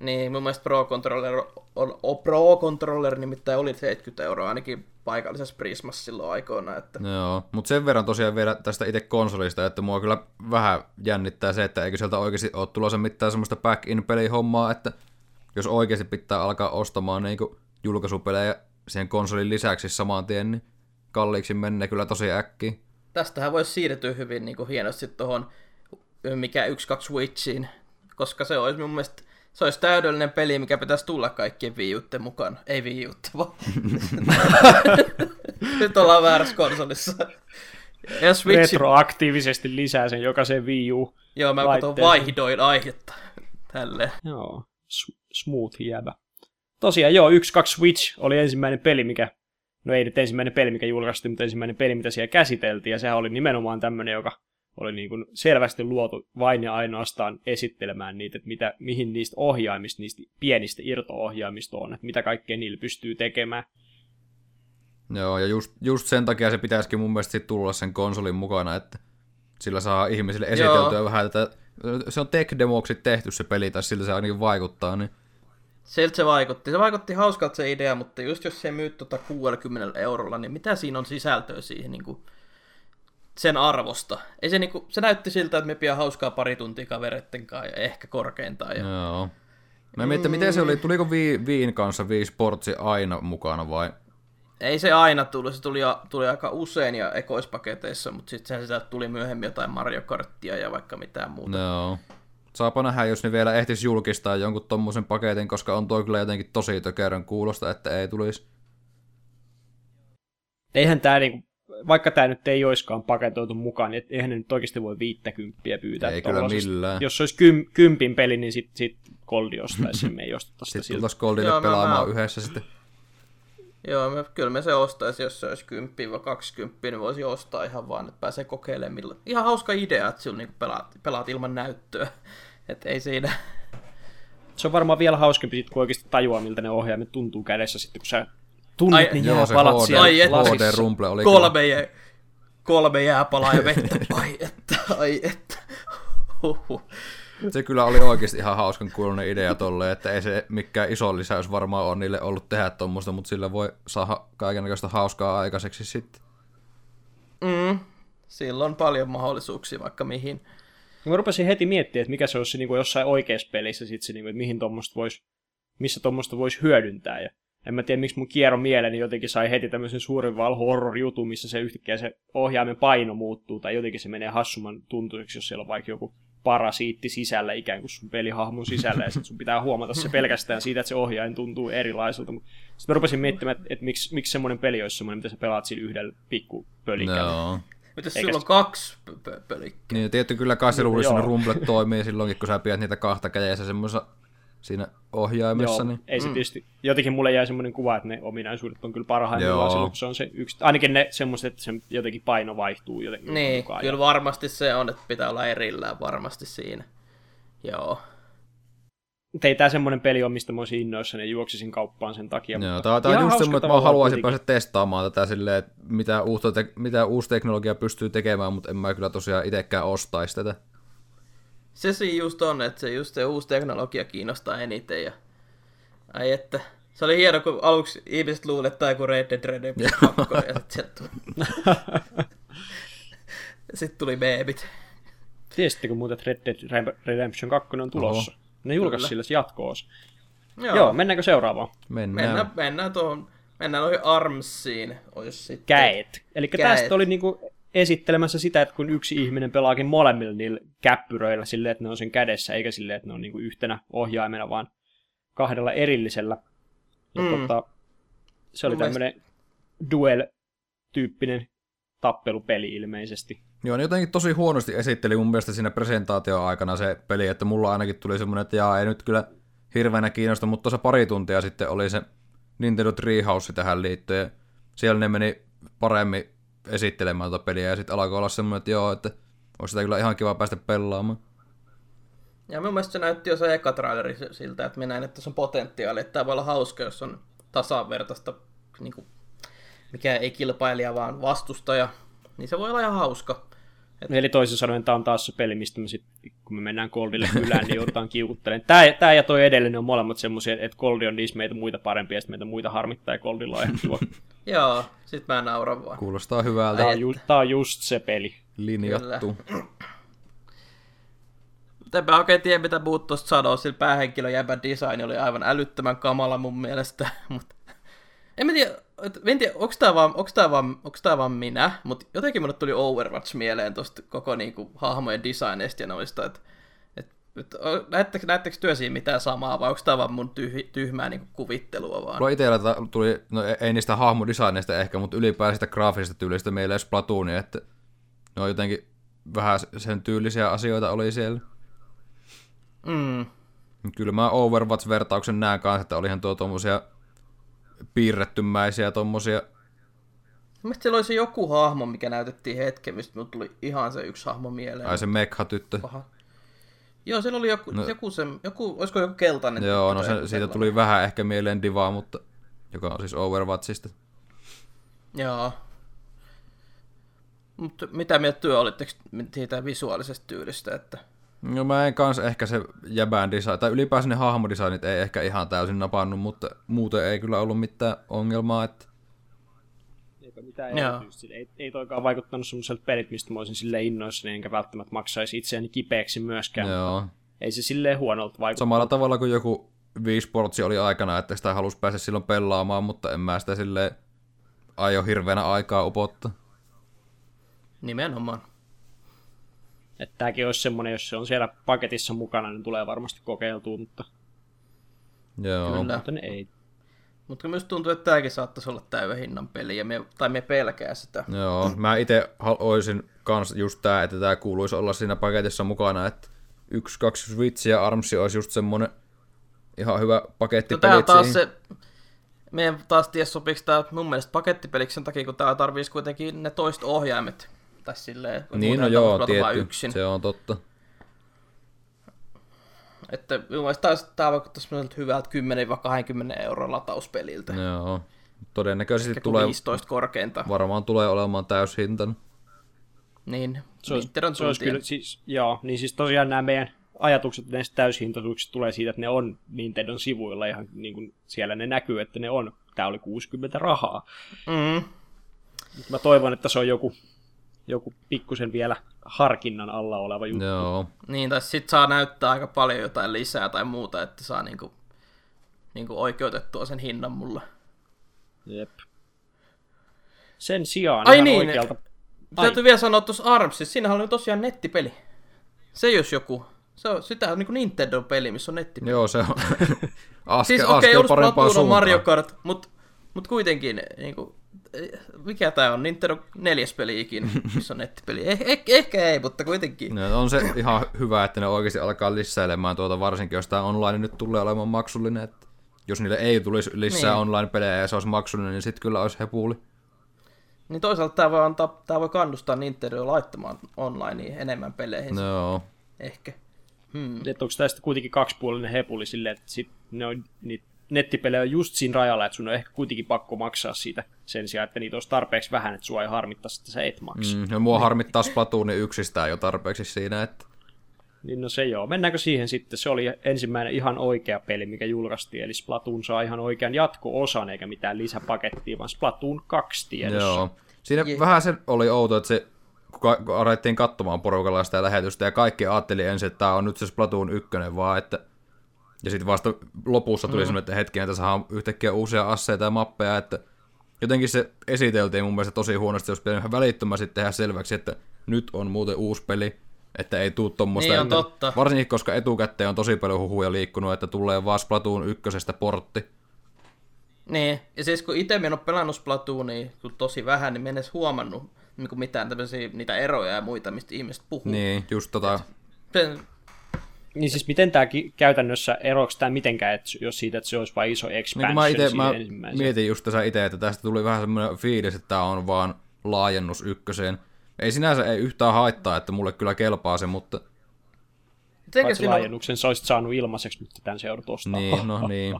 Niin, mun mielestä Pro Controller, on, on Pro Controller nimittäin oli 70 euroa ainakin paikallisessa Prismassa silloin aikoina, että Joo, mutta sen verran tosiaan vielä tästä itse konsolista, että mua kyllä vähän jännittää se, että eikö sieltä oikeasti ole tulossa mitään semmoista back-in-pelihommaa, että jos oikeasti pitää alkaa ostamaan niin julkaisupelejä siihen konsolin lisäksi saman tien, niin kalliiksi menee kyllä tosi äkkiä. tästähän voisi siirtyä hyvin niin kuin hienosti tuohon mikä 1-2 Switchiin, koska se olisi mun mielestä se olisi täydellinen peli, mikä pitäisi tulla kaikkien viiutten mukaan. Ei viiutte, vaan. Nyt ollaan väärässä konsolissa. Ja Switch, Retroaktiivisesti lisää sen jokaisen Wii U. joo, mä katson vaihdoin aihetta. Tälleen. Joo, s- smooth jäbä. Tosiaan joo, 1-2 Switch oli ensimmäinen peli, mikä, no ei nyt ensimmäinen peli, mikä julkaistiin, mutta ensimmäinen peli, mitä siellä käsiteltiin, ja sehän oli nimenomaan tämmöinen, joka oli niin kuin selvästi luotu vain ja ainoastaan esittelemään niitä, että mitä, mihin niistä ohjaimista, niistä pienistä irto-ohjaimista on, että mitä kaikkea niillä pystyy tekemään. Joo, ja just, just sen takia se pitäisikin mun mielestä tulla sen konsolin mukana, että sillä saa ihmisille esiteltyä Joo. vähän tätä, se on tech-demoksi tehty se peli, tai sillä se ainakin vaikuttaa, niin Siltä se vaikutti. Se vaikutti hauskalta se idea, mutta just jos se myyt tota 60 eurolla, niin mitä siinä on sisältöä siihen niin kuin sen arvosta? Ei se, niin kuin, se näytti siltä, että me pian hauskaa pari tuntia kavereitten kanssa ja ehkä korkeintaan. Ja... Joo. Mä mietin, että miten se oli, tuliko Wii, Wiin kanssa Wii Sportsi aina mukana vai? Ei se aina tullut, se tuli, tuli aika usein ja ekoispaketeissa, mutta sitten sen sieltä tuli myöhemmin jotain Mario Karttia ja vaikka mitään muuta. Joo. Saapa nähdä, jos ne vielä ehtis julkistaa jonkun tommosen paketin, koska on toi kyllä jotenkin tosi tökerön kuulosta, että ei tulisi. Eihän tämä niinku, vaikka tämä nyt ei olisikaan paketoitu mukaan, niin eihän ne nyt oikeasti voi 50 pyytää. Ei kyllä millään. Jos se olisi kym, kympin peli, niin sitten sit Goldi ostaisi, me ei osteta sitä Sitten tultaisiin Goldille Joo, pelaamaan mä- yhdessä sitten. Joo, me, kyllä me se ostaisi, jos se olisi 10-20, niin voisi ostaa ihan vaan, että pääsee kokeilemaan. Millä... Ihan hauska idea, että sillä niin pelaat, pelaat ilman näyttöä. Että ei siinä... Se on varmaan vielä hauskempi, kun oikeasti tajuaa, miltä ne ohjaimet tuntuu kädessä sitten, kun sä tunnet Ai, ne joo, se jääpalat HD, siellä Ai, et- lasissa. HD Rumble oli kolme, jää, kolme jääpalaa ja vettä. Ai että, ai että. Huhhuh. Se kyllä oli oikeasti ihan hauskan kuulonen idea tolle, että ei se mikään iso lisäys varmaan on niille ollut tehdä tuommoista, mutta sillä voi saada kaikenlaista hauskaa aikaiseksi sitten. Mm. Sillä on paljon mahdollisuuksia vaikka mihin. Mä rupesin heti miettimään, että mikä se olisi niin kuin jossain oikeassa pelissä, sit se, niin kuin, että mihin tommosta vois, missä tuommoista voisi hyödyntää. Ja en mä tiedä, miksi mun kiero mieleni jotenkin sai heti tämmöisen suuren val horror-jutun, missä se yhtäkkiä se ohjaimen paino muuttuu, tai jotenkin se menee hassumman tuntuiseksi, jos siellä on vaikka joku parasiitti sisällä ikään kuin sun pelihahmon sisällä, ja sit sun pitää huomata se pelkästään siitä, että se ohjain tuntuu erilaiselta. Sitten mä rupesin miettimään, että, että miksi, miksi semmoinen peli olisi semmoinen, mitä sä pelaat sillä yhdellä pikku pölikällä. Joo. Mitäs Eikä sulla on se- kaksi p- p- pölikköä? Niin, tietty kyllä kai se luulisi, Joo. että ne rumblet toimii silloinkin, kun sä pidät niitä kahta kädessä semmoisessa siinä ohjaimessa. Joo, Niin. ei se tietysti, jotenkin mulle jäi semmoinen kuva, että ne ominaisuudet on kyllä parhaimmillaan Joo. silloin, kun se on se yksi, ainakin ne semmoiset, että se jotenkin paino vaihtuu jotenkin Niin, mukaan. kyllä varmasti se on, että pitää olla erillään varmasti siinä. Joo. Mutta ei tää semmoinen peli ole, mistä mä olisin innoissani ja juoksisin kauppaan sen takia. Joo, mutta tää, tää on just semmoinen, että mä haluaisin kuitenkin. päästä testaamaan tätä silleen, että mitä, uutta te- mitä uusi teknologia pystyy tekemään, mutta en mä kyllä tosiaan itsekään ostaisi tätä. Se siinä just on, että se just se uusi teknologia kiinnostaa eniten. Ja... Ai että. Se oli hieno, kun aluksi ihmiset luulivat, että tämä joku Red Dead Redemption 2, ja sitten tuli... sitten tuli meemit. Tiesittekö muuten, että Red Dead Redemption 2 on tulossa? Oho. Ne julkaisi sille jatkoosa. Joo, Joo, mennäänkö seuraavaan? Mennään. mennään, mennään tuohon, mennään noihin armsiin. Sitten... Käet. Eli tästä oli niinku esittelemässä sitä, että kun yksi ihminen pelaakin molemmilla niillä käppyröillä silleen, että ne on sen kädessä, eikä silleen, että ne on niinku yhtenä ohjaimena, vaan kahdella erillisellä. Ja Mm. tota, se oli tämmöinen duel-tyyppinen tappelupeli ilmeisesti. Joo, ne jotenkin tosi huonosti esitteli mun mielestä siinä presentaation aikana se peli, että mulla ainakin tuli semmoinen, että jaa, ei nyt kyllä hirveänä kiinnosta, mutta tuossa pari tuntia sitten oli se Nintendo Treehouse tähän liittyen, siellä ne meni paremmin esittelemään tuota peliä, ja sitten alkoi olla semmoinen, että joo, että olisi sitä kyllä ihan kiva päästä pelaamaan. Ja mun mielestä se näytti jo se eka traileri siltä, että minä näin, että tässä on potentiaali, että tämä voi olla hauska, jos on tasavertaista, niin kuin, mikä ei kilpailija, vaan vastustaja, niin se voi olla ihan hauska. Eli toisin sanoen tämä on taas se peli, mistä me sit, kun me mennään Goldille kylään, niin joudutaan kiukuttelemaan. Tämä, tämä ja toi edellinen on molemmat semmoisia, että Goldi on niissä meitä muita parempia, ja sitten meitä muita harmittaa, ja Goldilla on ihan kiva. Joo, sit mä nauran vaan. Kuulostaa hyvältä Tämä on, ju, tämä on just se peli. linjattu. Mutta enpä oikein tiedä, mitä muut tuosta sanoo, sillä päähenkilön jäbän design oli aivan älyttömän kamala mun mielestä, mutta en mä tiedä, et- en tiedä onko tää vaan, onks tää vaan, onks tää vaan minä, mutta jotenkin mulle tuli Overwatch mieleen tosta koko niinku, hahmojen designeista ja noista, että et, et, näettekö, näettekö työ siinä mitään samaa, vai onko tää vaan mun tyh, tyhmää niinku, kuvittelua vaan? Mulla itsellä tuli, no ei- ei niistä hahmodesigneista ehkä, mutta ylipäänsä sitä graafisesta tyylistä meillä ei Splatoonia, että ne on jotenkin vähän sen tyylisiä asioita oli siellä. Mm. Kyllä mä Overwatch-vertauksen näen kanssa, että olihan tuo tommosia piirrettymäisiä tommosia. Mielestäni siellä oli se joku hahmo, mikä näytettiin hetken, mistä mulle tuli ihan se yksi hahmo mieleen. Ai se Mekha-tyttö. Paha. Joo, siellä oli joku, No- joku, se, joku, olisiko joku keltainen? Joo, no se, siitä sellainen. tuli vähän ehkä mieleen Divaa, mutta joka on siis Overwatchista. Joo. Mutta mitä mieltä työ olitteko siitä visuaalisesta tyylistä, että... No mä en kanssa ehkä se jäbän design, tai ylipäänsä ne hahmodesignit ei ehkä ihan täysin napannut, mutta muuten ei kyllä ollut mitään ongelmaa, että Eipä mitään erityistä. Ei, ei toikaan vaikuttanut semmoiselta pelit, mistä mä olisin silleen innoissani, enkä välttämättä maksaisi itseäni kipeäksi myöskään. joo. Ei se silleen huonolta vaikuttanut. Samalla tavalla kuin joku Wii Sportsi oli aikana, että sitä halusi päästä silloin pelaamaan, mutta en mä sitä silleen aio hirveänä aikaa upottaa. Nimenomaan. Että tämäkin olisi semmoinen, jos se on siellä paketissa mukana, niin tulee varmasti kokeiltua, mutta, Joo. Kyllä. mutta ne ei. Mutta myös tuntuu, että tämäkin saattaisi olla täyden hinnan peli, ja me, tai me pelkää sitä. Joo, mä itse olisin kans just tää, että tää kuuluisi olla siinä paketissa mukana, että yksi, kaksi Switch ja Armsi olisi just semmonen ihan hyvä paketti No tää on taas siihen. se... Meidän taas ties sopiks tää mun mielestä pakettipeliksi sen takia, kun tää tarvitsisi kuitenkin ne toiset ohjaimet. Tai silleen, kun Niin, no joo, tietty. Yksin. Se on totta. Että mun mielestä taas tää vaikuttaisi sellaiselta hyvältä 10-20 euron latauspeliltä. Joo. Todennäköisesti Ehkä tulee, 15 korkeinta. varmaan tulee olemaan täyshintan. Niin, Se olisi, se olisi kyllä, siis, joo, niin siis tosiaan nämä meidän ajatukset näistä täyshintaisuuksista tulee siitä, että ne on Nintendon sivuilla ihan niin kuin siellä ne näkyy, että ne on. Tämä oli 60 rahaa. Mm. Mut Mä toivon, että se on joku, joku pikkusen vielä harkinnan alla oleva juttu. Joo. Niin, tai sit saa näyttää aika paljon jotain lisää tai muuta, että saa niinku, niinku oikeutettua sen hinnan mulle. Jep. Sen sijaan Ai niin, oikealta... Ai, Täytyy vielä sanoa tuossa ARMSissa, siinähän oli tosiaan nettipeli. Se jos joku. Se on, sitä on niinku Nintendo-peli, missä on nettipeli. Joo, se on askel, siis okei, okay, askel on suuntaan. Mario Kart, mutta mut kuitenkin, niinku, eh, mikä tää on, Nintendo neljäs peli ikinä, missä on nettipeli. Eh, eh, ehkä ei, mutta kuitenkin. No, on se ihan hyvä, että ne oikeasti alkaa lisäilemään tuota, varsinkin jos tämä online nyt tulee olemaan maksullinen. Että jos niille ei tulisi lisää Niin. online-pelejä ja se olisi maksullinen, niin sitten kyllä olisi hepuli. Niin toisaalta tää voi, antaa, tää voi kannustaa Nintendo laittamaan online enemmän peleihin, no. No, ehkä. Hmm. että onko tästä kuitenkin kaksipuolinen hepuli silleen, että sit ne on, niitä nettipelejä on just siinä rajalla, että sun on ehkä kuitenkin pakko maksaa siitä sen sijaan, että niitä olisi tarpeeksi vähän, että sua ei harmittaa, että sä et maksa. Mm. ja mua harmittaa Splatoon yksistään jo tarpeeksi siinä, että Niin no se joo. Mennäänkö siihen sitten? Se oli ensimmäinen ihan oikea peli, mikä julkaistiin, eli Splatoon saa ihan oikean jatko-osan, eikä mitään lisäpakettia, vaan Splatoon 2 tiedossa. Joo. Siinä Je- vähän se oli outo, että se, kun alettiin katsomaan porukalla sitä lähetystä, ja kaikki ajatteli ensin, että tämä on nyt se Splatoon 1, vaan että ja sitten vasta lopussa tuli mm. semmoinen, että hetkinen, että saadaan yhtäkkiä uusia asseita ja mappeja, että jotenkin se esiteltiin mun mielestä tosi huonosti, jos ihan välittömästi tehdä selväksi, että nyt on muuten uusi peli, että ei tuu tommoista. Niin on totta. Varsinkin, koska etukäteen on tosi paljon huhuja liikkunut, että tulee vaan Splatoon 1 portti. Niin, ja siis kun itse en ole pelannut Splatoonia kun tosi vähän, niin en edes huomannut niin mitään tämmöisiä niitä eroja ja muita, mistä ihmiset puhuu. Niin, just tota, Se, Niin siis miten tämä käytännössä eroako tämä mitenkään, että jos siitä, että se olisi vain iso Niin expansion kun mä, ite, siihen mä ensimmäiseen? mietin just tässä itse, että tästä tuli vähän semmoinen fiilis, että tämä on vaan laajennus ykköseen. Ei sinänsä ei yhtään haittaa, että mulle kyllä kelpaa se, mutta Paitsi siinä laajennuksen sä olisit saanut ilmaiseksi, mutta tämän se joudut ostamaan. niin, no niin.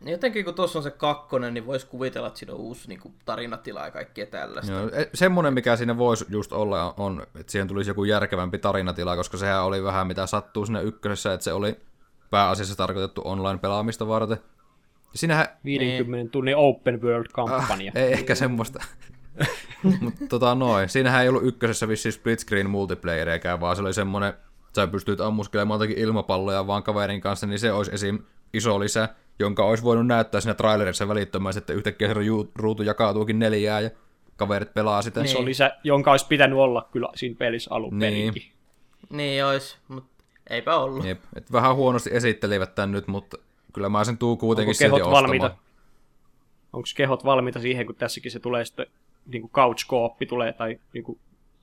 Niin jotenkin kun tuossa on se kakkonen, niin voisi kuvitella, että siinä on uusi niin kuin, tarinatila ja kaikkea tällaista. Joo, e- semmoinen, mikä siinä voisi just olla, on, että siihen tulisi joku järkevämpi tarinatila, koska sehän oli vähän mitä sattuu siinä ykkösessä, että se oli pääasiassa tarkoitettu online-pelaamista varten. Ja Siinähän 50 tunnin open world-kampanja. Ei ehkä semmoista. Mutta tota noin, siinähän ei ollut ykkösessä vissiin split screen multiplayereikään, vaan se oli semmonen, sä pystyt ammuskelemaan jotakin ilmapalloja vaan kaverin kanssa, niin se olisi esim. iso lisä, jonka olisi voinut näyttää siinä trailerissa välittömästi, että yhtäkkiä se ru- ruutu jakautuukin neljää ja kaverit pelaa sitä. Se oli se, jonka olisi pitänyt olla kyllä siinä pelissä alun Niin. perinkin. Niin olisi, mutta eipä ollut. Jep. Et vähän huonosti esittelivät tän nyt, mutta kyllä mä sen tuu kuitenkin Onko silti kehot ostamaan. valmiita? Onko kehot valmiita siihen, kun tässäkin se tulee sitten niin kuin couch tulee tai niin kuin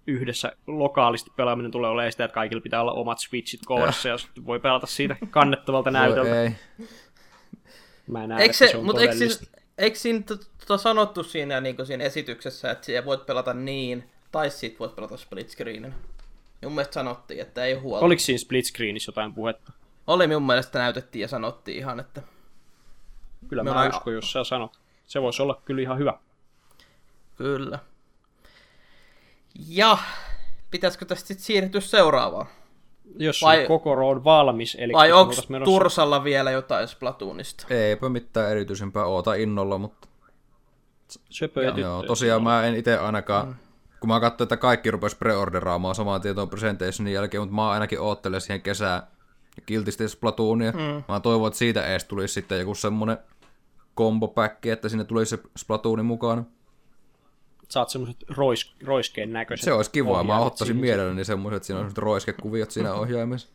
yhdessä lokaalisti pelaaminen tulee olemaan sitä, että kaikilla pitää olla omat switchit kourassa ja sitten voi pelata siitä kannettavalta näytöltä. Ei. Mä en näe, Eikö että se, se on mutta eikö, siinä, eikö siinä tota sanottu siinä, niin siinä esityksessä, että siellä voit pelata niin, tai sit voit pelata split screenin? Mun mielestä sanottiin, että ei huolta. Oliko siinä split screenissä jotain puhetta? Oli mun mielestä näytettiin ja sanottiin ihan, että Kyllä Me mä ollaan- uskon, jos sä sanot. Se voisi olla kyllä ihan hyvä. kyllä. Ja pitäisikö tästä sitten siirtyä seuraavaan? Jos Vai- Vai... Kokoro on valmis, eli Vai onko menossa- Tursalla vielä jotain Splatoonista? Eipä mitään erityisempää oota innolla, mutta Söpö ja Joo, tosiaan mä en itse ainakaan, Mm. kun mä katsoin, että kaikki rupes preorderaamaan samaan tietoon Presentationin jälkeen, mutta mä ainakin oottelen siihen kesään kiltisti Splatoonia. Mm. Mä toivon, että siitä edes tulisi sitten joku semmonen kombopäkki, että sinne tulisi se Splatoonin mukana. Saat semmoset rois, roiskeen näköiset. Se olisi kivaa, mä ottaisin mielelläni semmoiset, että siinä on semmoset roiskekuviot siinä ohjaimessa.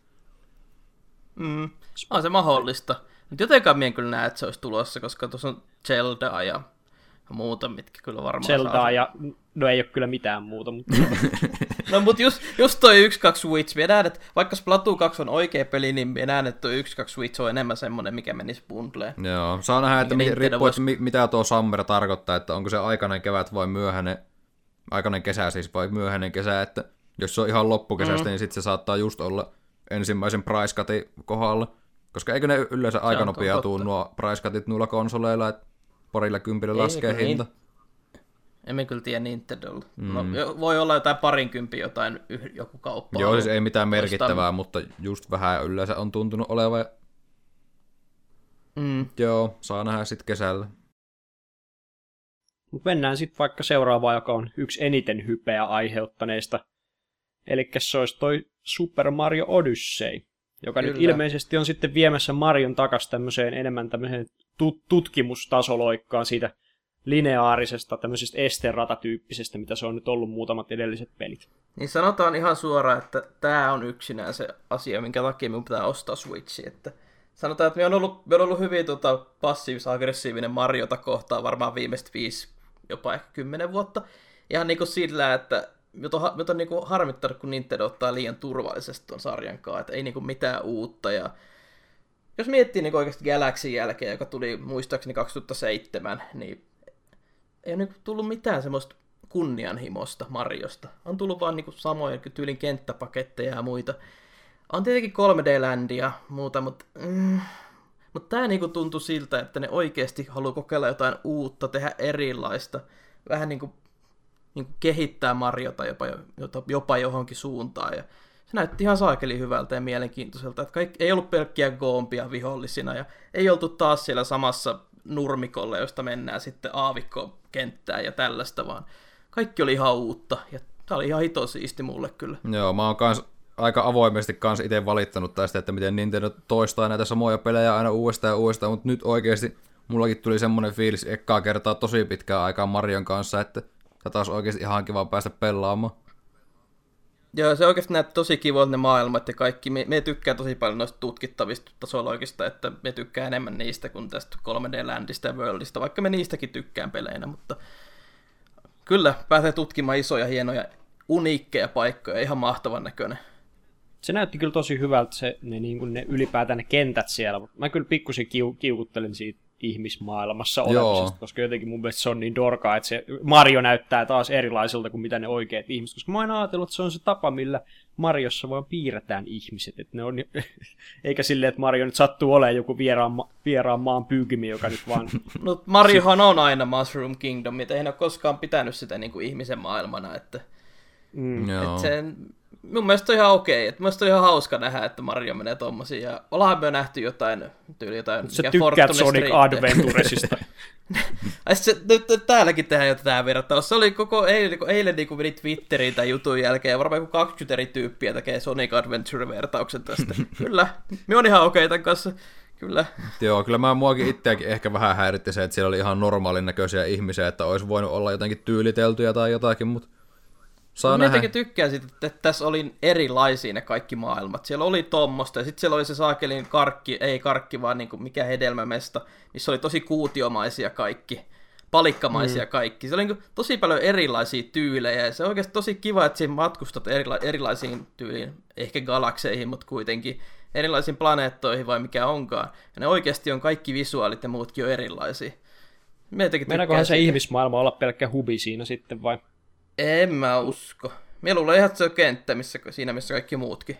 Mm. On se mahdollista. Mutta jotenkaan mien kyllä näe, että se olisi tulossa, koska tuossa on Zelda ja muuta, mitkä kyllä varmaan Zeldaa saa. ja... No ei ole kyllä mitään muuta, mutta... No mut just, just toi 1-2 Switch, minä näen, että vaikka Splatoon 2 on oikea peli, niin minä näen, että toi 1-2 Switch on enemmän semmonen, mikä menisi bundleen. Joo, saa nähdä, että mi- riippuu, että vois- mi- mitä tuo summer tarkoittaa, että onko se aikainen kevät vai myöhäinen, aikainen kesä siis vai myöhäinen kesä, että jos se on ihan loppukesästä, mm. niin sitten se saattaa just olla ensimmäisen price cutin kohdalla, koska eikö ne yleensä aika on nopea tuu nuo price cutit noilla konsoleilla, että parilla kympillä laskee hinta. Emme kyllä tiedä Nintendolla. Mm. No, voi olla jotain parinkymppi jotain yh- joku kauppa. Joo, siis ei mitään merkittävää, mutta just vähän yleensä on tuntunut olevan. Mm. Joo, saa nähdä sitten kesällä. Mut mennään sitten vaikka seuraavaan, joka on yksi eniten hypeä aiheuttaneista. Eli se olisi toi Super Mario Odyssey, joka Kyllä. nyt ilmeisesti on sitten viemässä Marion takas tämmöiseen enemmän tämmöiseen tut- tutkimustasoloikkaan siitä lineaarisesta, tämmöisestä esteratatyyppisestä, mitä se on nyt ollut muutamat edelliset pelit. Niin sanotaan ihan suoraan, että tämä on yksinään se asia, minkä takia minun pitää ostaa Switchi. Että sanotaan, että minä on ollut, minä on ollut hyvin tota, passiivis-aggressiivinen Mariota kohtaan varmaan viimeiset viisi, jopa ehkä kymmenen vuotta. Ihan niin kuin sillä, että minut on, on niin kuin harmittanut, kun Nintendo ottaa liian turvallisesti tuon sarjan kanssa, että ei niin kuin mitään uutta. Ja jos miettii niin oikeasti Galaxin jälkeen, joka tuli muistaakseni 2007, niin ei ole tullut mitään semmoista kunnianhimosta Mariosta. On tullut vaan niin samoja tyylin kenttäpaketteja ja muita. On tietenkin 3D-ländiä ja muuta, mutta, mm, mutta tämä niinku tuntui siltä, että ne oikeasti haluaa kokeilla jotain uutta, tehdä erilaista. Vähän niin kuin, niin kuin kehittää Mariota jopa, jopa, johonkin suuntaan. Ja se näytti ihan saakeli hyvältä ja mielenkiintoiselta. Että kaikki, ei ollut pelkkiä goompia vihollisina ja ei oltu taas siellä samassa nurmikolla, josta mennään sitten aavikkokenttään ja tällaista, vaan kaikki oli ihan uutta. Ja tämä oli ihan hito siisti mulle kyllä. Joo, mä oon kans aika avoimesti kans itse valittanut tästä, että miten Nintendo toistaa näitä samoja pelejä aina uudestaan ja uudestaan, mutta nyt oikeasti mullakin tuli semmonen fiilis ekkaa kertaa tosi pitkään aikaa Marion kanssa, että tätä olisi oikeasti ihan kiva päästä pelaamaan. Joo, se oikeasti näyttää tosi kivoilta ne maailmat ja kaikki. Me, me tykkää tosi paljon noista tutkittavista tasoloikista, että me tykkää enemmän niistä kuin tästä 3D-ländistä ja Worldista, vaikka me niistäkin tykkään peleinä, mutta kyllä pääsee tutkimaan isoja, hienoja, uniikkeja paikkoja, ihan mahtavan näköinen. Se näytti kyllä tosi hyvältä se, ne, niin kuin ne ylipäätään ne kentät siellä, mutta mä kyllä pikkusen kiu, kiukuttelin siitä ihmismaailmassa Joo. olemisesta, koska jotenkin mun mielestä se on niin dorkaa, että se Mario näyttää taas erilaiselta kuin mitä ne oikeat ihmiset, koska mä oon ajatellut, että se on se tapa, millä Mariossa vaan piirretään ihmiset, että ne on, eikä silleen, että Mario nyt sattuu olemaan joku vieraan, ma- vieraan maan pyykimi, joka nyt vaan No Mariohan on aina Mushroom Kingdom, että ei ne ole koskaan pitänyt sitä niin kuin ihmisen maailmana, että mm, Joo. Et sen, mun mielestä on ihan okei. Okay. Mun mielestä on ihan hauska nähdä, että Mario menee tommosiin. Ja ollaan me nähty jotain, tyyli jotain, sä tykkäät Sonic. Adventuresista. Ai se, nyt, nyt täälläkin tehdään jo tätä vertaus. Se oli koko eilen, kun eilen niin meni Twitteriin tämän jutun jälkeen, ja varmaan joku 20 eri tyyppiä tekee Sonic Adventure-vertauksen tästä. Kyllä, me on ihan okei tämän kanssa. Kyllä. Joo, kyllä mä muakin itseäkin ehkä vähän häiritti se, että siellä oli ihan normaalin näköisiä ihmisiä, että olisi voinut olla jotenkin tyyliteltyjä tai jotakin, mutta saa Mä jotenkin tykkään siitä, että tässä oli erilaisia ne kaikki maailmat. Siellä oli tommosta ja sitten siellä oli se saakelin karkki, ei karkki vaan niin kuin mikä hedelmämesta, missä oli tosi kuutiomaisia kaikki, palikkamaisia mm. kaikki. Se oli niin kuin tosi paljon erilaisia tyylejä ja se on oikeasti tosi kiva, että siinä matkustat erila- erilaisiin tyyliin, ehkä galakseihin, mutta kuitenkin erilaisiin planeettoihin vai mikä onkaan. Ja ne oikeasti on kaikki visuaalit ja muutkin on erilaisia. Meinakohan se ihmismaailma olla pelkkä hubi siinä sitten vai? En mä usko. Mä luulen ihan, että se on kenttä missä, siinä, missä kaikki muutkin.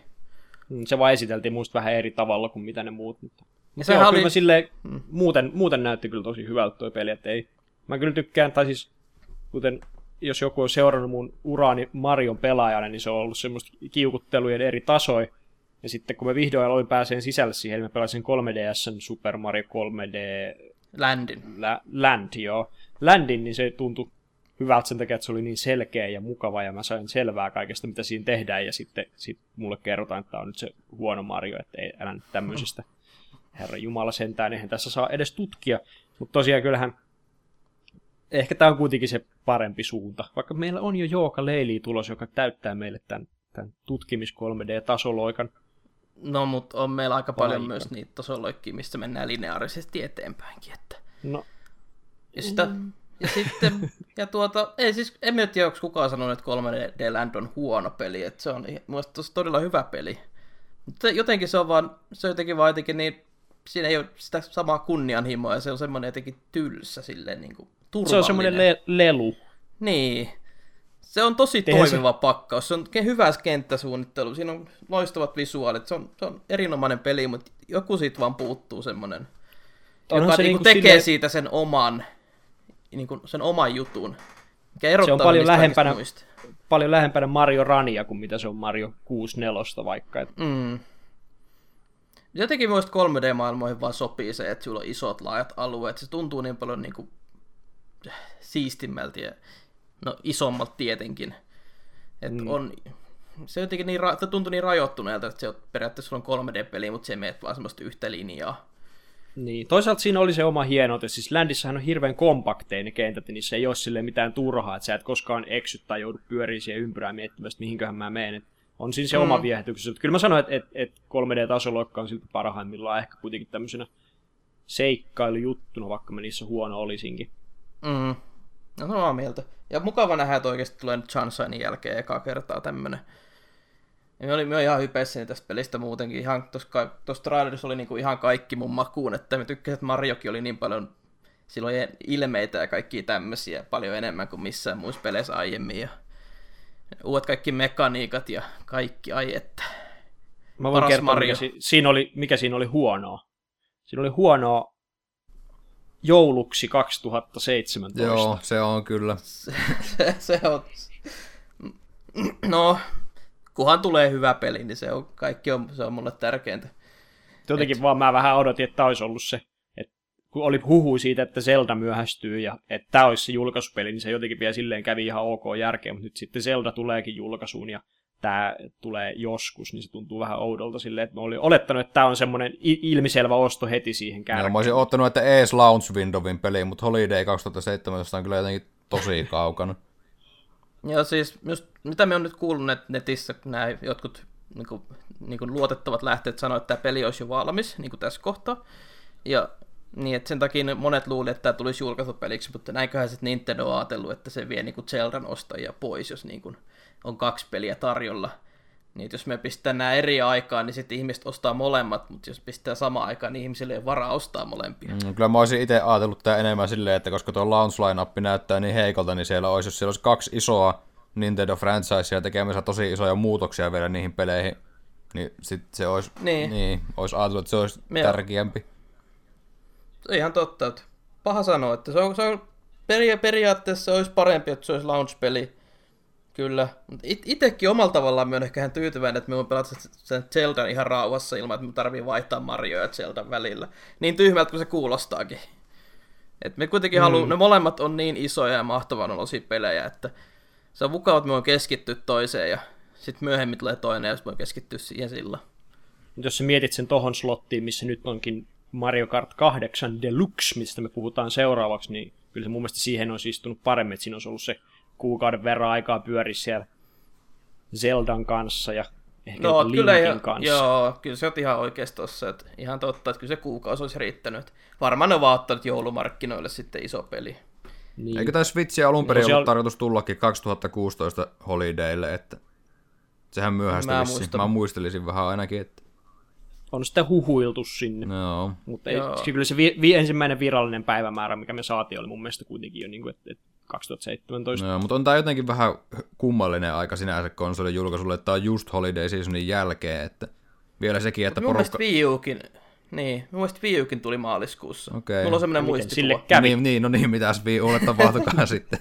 Mm, Se vaan esiteltiin muista vähän eri tavalla kuin mitä ne muut. Mutta, mutta sehän joo, oli- kyllä silleen, muuten, muuten näytti kyllä tosi hyvältä toi peli, että ei, mä kyllä tykkään, tai siis kuten jos joku on seurannut mun uraani Marion pelaajana, niin se on ollut semmoista kiukuttelujen eri tasoja. Ja sitten kun mä vihdoin aloin pääseen sisälle siihen, niin mä pelasin 3DSn Super Mario 3D Landin. Lä- Land, joo. Landin, niin se tuntui hyvältä sen takia, että se oli niin selkeä ja mukava, ja mä sain selvää kaikesta, mitä siinä tehdään, ja sitten sit mulle kerrotaan, että tämä on nyt se huono Mario, että ei älä nyt tämmöisistä. Herra Jumala sentään, eihän tässä saa edes tutkia. Mutta tosiaan kyllähän, ehkä tämä on kuitenkin se parempi suunta. Vaikka meillä on jo Jooka Leili tulos, joka täyttää meille tämän, tämän tutkimis 3D-tasoloikan. No, mutta on meillä aika paljon Paikan. myös niitä tasoloikkia, mistä mennään lineaarisesti eteenpäinkin. Että... No, Ja sitä, Ja sitten, ja tuota, ei siis, en mä tiedä, onko kukaan sanonut, että 3D Land on huono peli, että se on mielestäni todella hyvä peli. Mutta jotenkin se on vaan, se on jotenkin vaan jotenkin niin, siinä ei ole sitä samaa kunnianhimoa, ja se on semmoinen jotenkin tylsä silleen niin kuin turvallinen. Se on semmoinen le- lelu. Niin. Se on tosi Tehän toimiva se... pakkaus. Se on hyvä kenttäsuunnittelu. Siinä on loistavat visuaalit. Se on, se on erinomainen peli, mutta joku siitä vaan puuttuu semmoinen, Onhan joka se niinku tekee sille... siitä sen oman, niinku sen oman jutun. Mikä se on paljon lähempänä, paljon lähempänä Mario Rania kuin mitä se on Mario 64 vaikka. Et... Mm. Jotenkin myös 3D-maailmoihin vaan sopii se, että sulla on isot laajat alueet. Se tuntuu niin paljon niin kuin siistimmältä ja no isommalta tietenkin. Että mm. on, se jotenkin niin, se tuntuu niin rajoittuneelta, että se on periaatteessa on 3D-peli, mutta se meet vaan semmoista yhtä linjaa. Niin, toisaalta siinä oli se oma hienote. Siis Landissahan on hirveän kompakteja ne kentät, niin se ei ole sille mitään turhaa, että sä et koskaan eksy tai joudu pyöriin siihen ympyrään miettimään, että mihinköhän mä menen. on siinä se mm. oma viehätyksensä. Kyllä mä sanoin, että, että, että 3D-tasoloikka on silti parhaimmillaan ehkä kuitenkin tämmöisenä seikkailujuttuna, vaikka mä niissä huono olisinkin. Mm. No samaa mieltä. Ja mukava nähdä, että oikeasti tulee nyt Sunshinein jälkeen eka kertaa tämmönen. Ja me oli ihan hypessäni tästä pelistä muutenkin. Ihan tuossa trailerissa oli niinku ihan kaikki mun makuun, että mä tykkäsin, että Marjokin oli niin paljon silloin ilmeitä ja kaikki tämmöisiä paljon enemmän kuin missään muissa peleissä aiemmin. Ja uudet kaikki mekaniikat ja kaikki, ai että. Mä voin kertoa, Mikä, siinä oli, mikä siinä oli huonoa. Siinä oli huonoa jouluksi 2017. Joo, se on kyllä. se, se, se on. No, kunhan tulee hyvä peli, niin se on, kaikki on, se on mulle tärkeintä. Jotenkin Et... vaan mä vähän odotin, että tämä olisi ollut se, että kun oli huhu siitä, että Zelda myöhästyy ja että tämä olisi se julkaisupeli, niin se jotenkin vielä silleen kävi ihan ok järkeen, mutta nyt sitten Zelda tuleekin julkaisuun ja tämä tulee joskus, niin se tuntuu vähän oudolta silleen, että mä olin olettanut, että tämä on semmoinen ilmiselvä osto heti siihen kärkeen. Mä olisin ottanut, että ees Launch Windowin peli, mutta Holiday 2017 on kyllä jotenkin tosi kaukana. Joo, siis just, mitä me on nyt kuullut netissä, nämä jotkut niin kuin, niin kuin luotettavat lähteet sanoivat, että tämä peli olisi jo valmis niin kuin tässä kohtaa. Ja niin, että sen takia monet luulivat, että tämä tulisi julkaisupeliksi, mutta näinköhän sitten Nintendo on ajatellut, että se vie niin kuin Zeldan ostajia pois, jos niin kuin, on kaksi peliä tarjolla. Niin jos me pistetään nämä eri aikaan, niin sitten ihmiset ostaa molemmat, mutta jos pistää sama aikaan, niin ihmisille ei ole varaa ostaa molempia. Mm, kyllä mä olisin itse ajatellut tämä enemmän silleen, että koska tuo launch line näyttää niin heikolta, niin siellä olisi, jos siellä olisi kaksi isoa Nintendo franchisea tekemässä tosi isoja muutoksia vielä niihin peleihin, niin sitten se olisi, niin. Niin, olisi ajatellut, että se olisi Me tärkeämpi. Ihan totta. Että paha sanoa, että se on, se on peria- periaatteessa olisi parempi, että se olisi launch-peli, Kyllä. It- itekin omalla tavallaan mä oon ehkä ihan tyytyväinen, että me pelata sen Zeldan ihan rauhassa ilman, että me tarvii vaihtaa Mario ja Zeldan välillä. Niin tyhmältä kuin se kuulostaakin. Et me kuitenkin mm. haluamme, ne molemmat on niin isoja ja mahtavan olosia pelejä, että se on mukava, että me voin keskittyä toiseen ja sitten myöhemmin tulee toinen ja voi keskittyä siihen sillä. Jos sä mietit sen tohon slottiin, missä nyt onkin Mario Kart 8 Deluxe, mistä me puhutaan seuraavaksi, niin kyllä se mun mielestä siihen olisi istunut paremmin, että siinä olisi ollut se kuukauden verran aikaa pyöri siellä Zeldan kanssa ja ehkä no, Linkin kyllä ihan, kanssa. Joo, kyllä se on ihan oikeasti tossa, että ihan totta, että kyllä se kuukausi olisi riittänyt. Varmaan ne vaan ottanut joulumarkkinoille sitten iso peli. Niin. Eikö tämä Switch alun perin no, ollut tarkoitus tullakin 2016 Holidaylle, että sehän myöhästyi Mä, Mä muistelisin vähän ainakin, että on sitä huhuiltu sinne. No. Mutta ei, kyllä se vi, vi, ensimmäinen virallinen päivämäärä, mikä me saatiin, oli mun mielestä kuitenkin jo, niin kuin, että, että 2017. No, mutta on tämä jotenkin vähän kummallinen aika sinänsä konsolin julkaisulle, että tämä on just Holiday Seasonin jälkeen, että vielä sekin, että porukka... Wii Ukin, niin, mun mielestä Wii Ukin tuli maaliskuussa. Okay. Mulla on semmoinen muistikuva. Sille kävi. Niin, niin, no niin, mitäs Wii Ulle tapahtukaan sitten.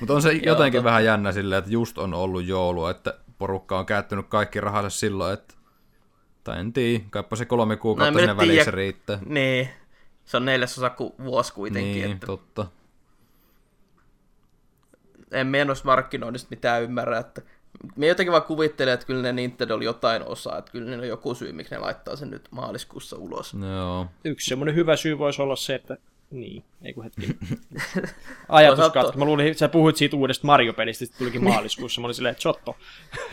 Mutta on se jotenkin Joo, vähän jännä silleen, että just on ollut joulu, että porukka on käyttänyt kaikki rahansa silloin, että tai en tiedä, kaipa se kolme kuukautta no, sinne välissä riittää. Niin, se on neljäsosa ku, vuosi kuitenkin. Niin, että... totta en me noista markkinoinnista mitään ymmärrä, että me jotenkin vaan kuvittelen, että kyllä ne Nintendo oli jotain osaa, että kyllä ne on joku syy, miksi ne laittaa sen nyt maaliskuussa ulos. Joo. Yksi semmoinen hyvä syy voisi olla se, että niin, ei kun hetki. Ajatuskatko. Mä luulin, että sä puhuit siitä uudesta Mario-pelistä, että tulikin maaliskuussa. Mä olin silleen, että Chotto.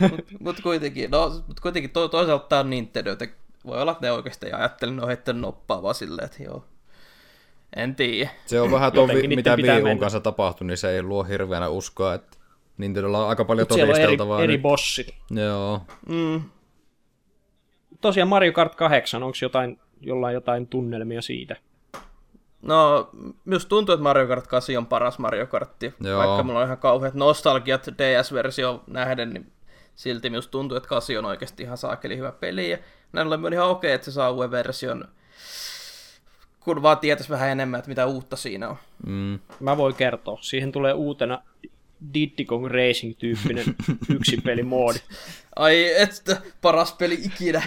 Mutta mut kuitenkin, no, mut kuitenkin to, toisaalta tämä on Nintendo, että voi olla, että ne oikeasti ajattelin, ne on heittänyt noppaa vaan silleen, että joo. En tiedä. Se on vähän tuo, Jotenkin niiden mitä Wii U:n mennä. kanssa tapahtui, niin se ei luo hirveänä uskoa, että Nintendolla on aika paljon Mut siellä on eri, todisteltavaa. eri bossit. Joo. Mm. Tosiaan Mario Kart 8, onko jotain, jollain jotain tunnelmia siitä? No, myös tuntuu, että Mario Kart 8 on paras Mario Kartti. Joo. Vaikka mulla on ihan kauheat nostalgiat DS-versio nähden, niin silti myös tuntuu, että 8 on oikeasti ihan saakeli hyvä peli. Ja näin ollen on ihan okei, että se saa uuden version, kun vaan tietäisi vähän enemmän, että mitä uutta siinä on. Mm. Mä voin kertoa. Siihen tulee uutena Diddy Kong Racing-tyyppinen yksin pelimoodi. Ai, että paras peli ikinä.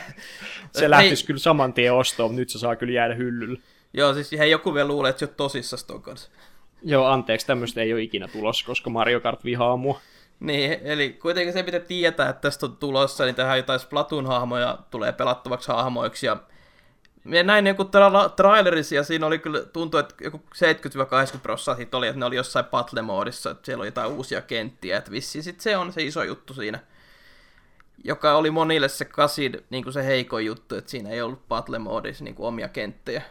Se lähtisi kyllä saman tien ostoon, mutta nyt se saa kyllä jäädä hyllylle. Joo, siis hei, joku vielä luulee, että se on tosissaan ton kanssa. Joo, anteeksi, tämmöistä ei ole ikinä tulossa, koska Mario Kart vihaa mua. Niin, eli kuitenkin se pitää tietää, että tästä on tulossa, niin tähän jotain Splatoon-hahmoja tulee pelattavaksi hahmoiksi. Ja minä näin joku tra- trailerissa, ja siinä oli kyllä, tuntui, että joku 70-80 prosenttia siitä oli, että ne oli jossain battle-moodissa, että siellä oli jotain uusia kenttiä, että vissiin sit se on se iso juttu siinä. Joka oli monille se kasin niin kuin se heiko juttu, että siinä ei ollut battle-moodissa niin kuin omia kenttejä.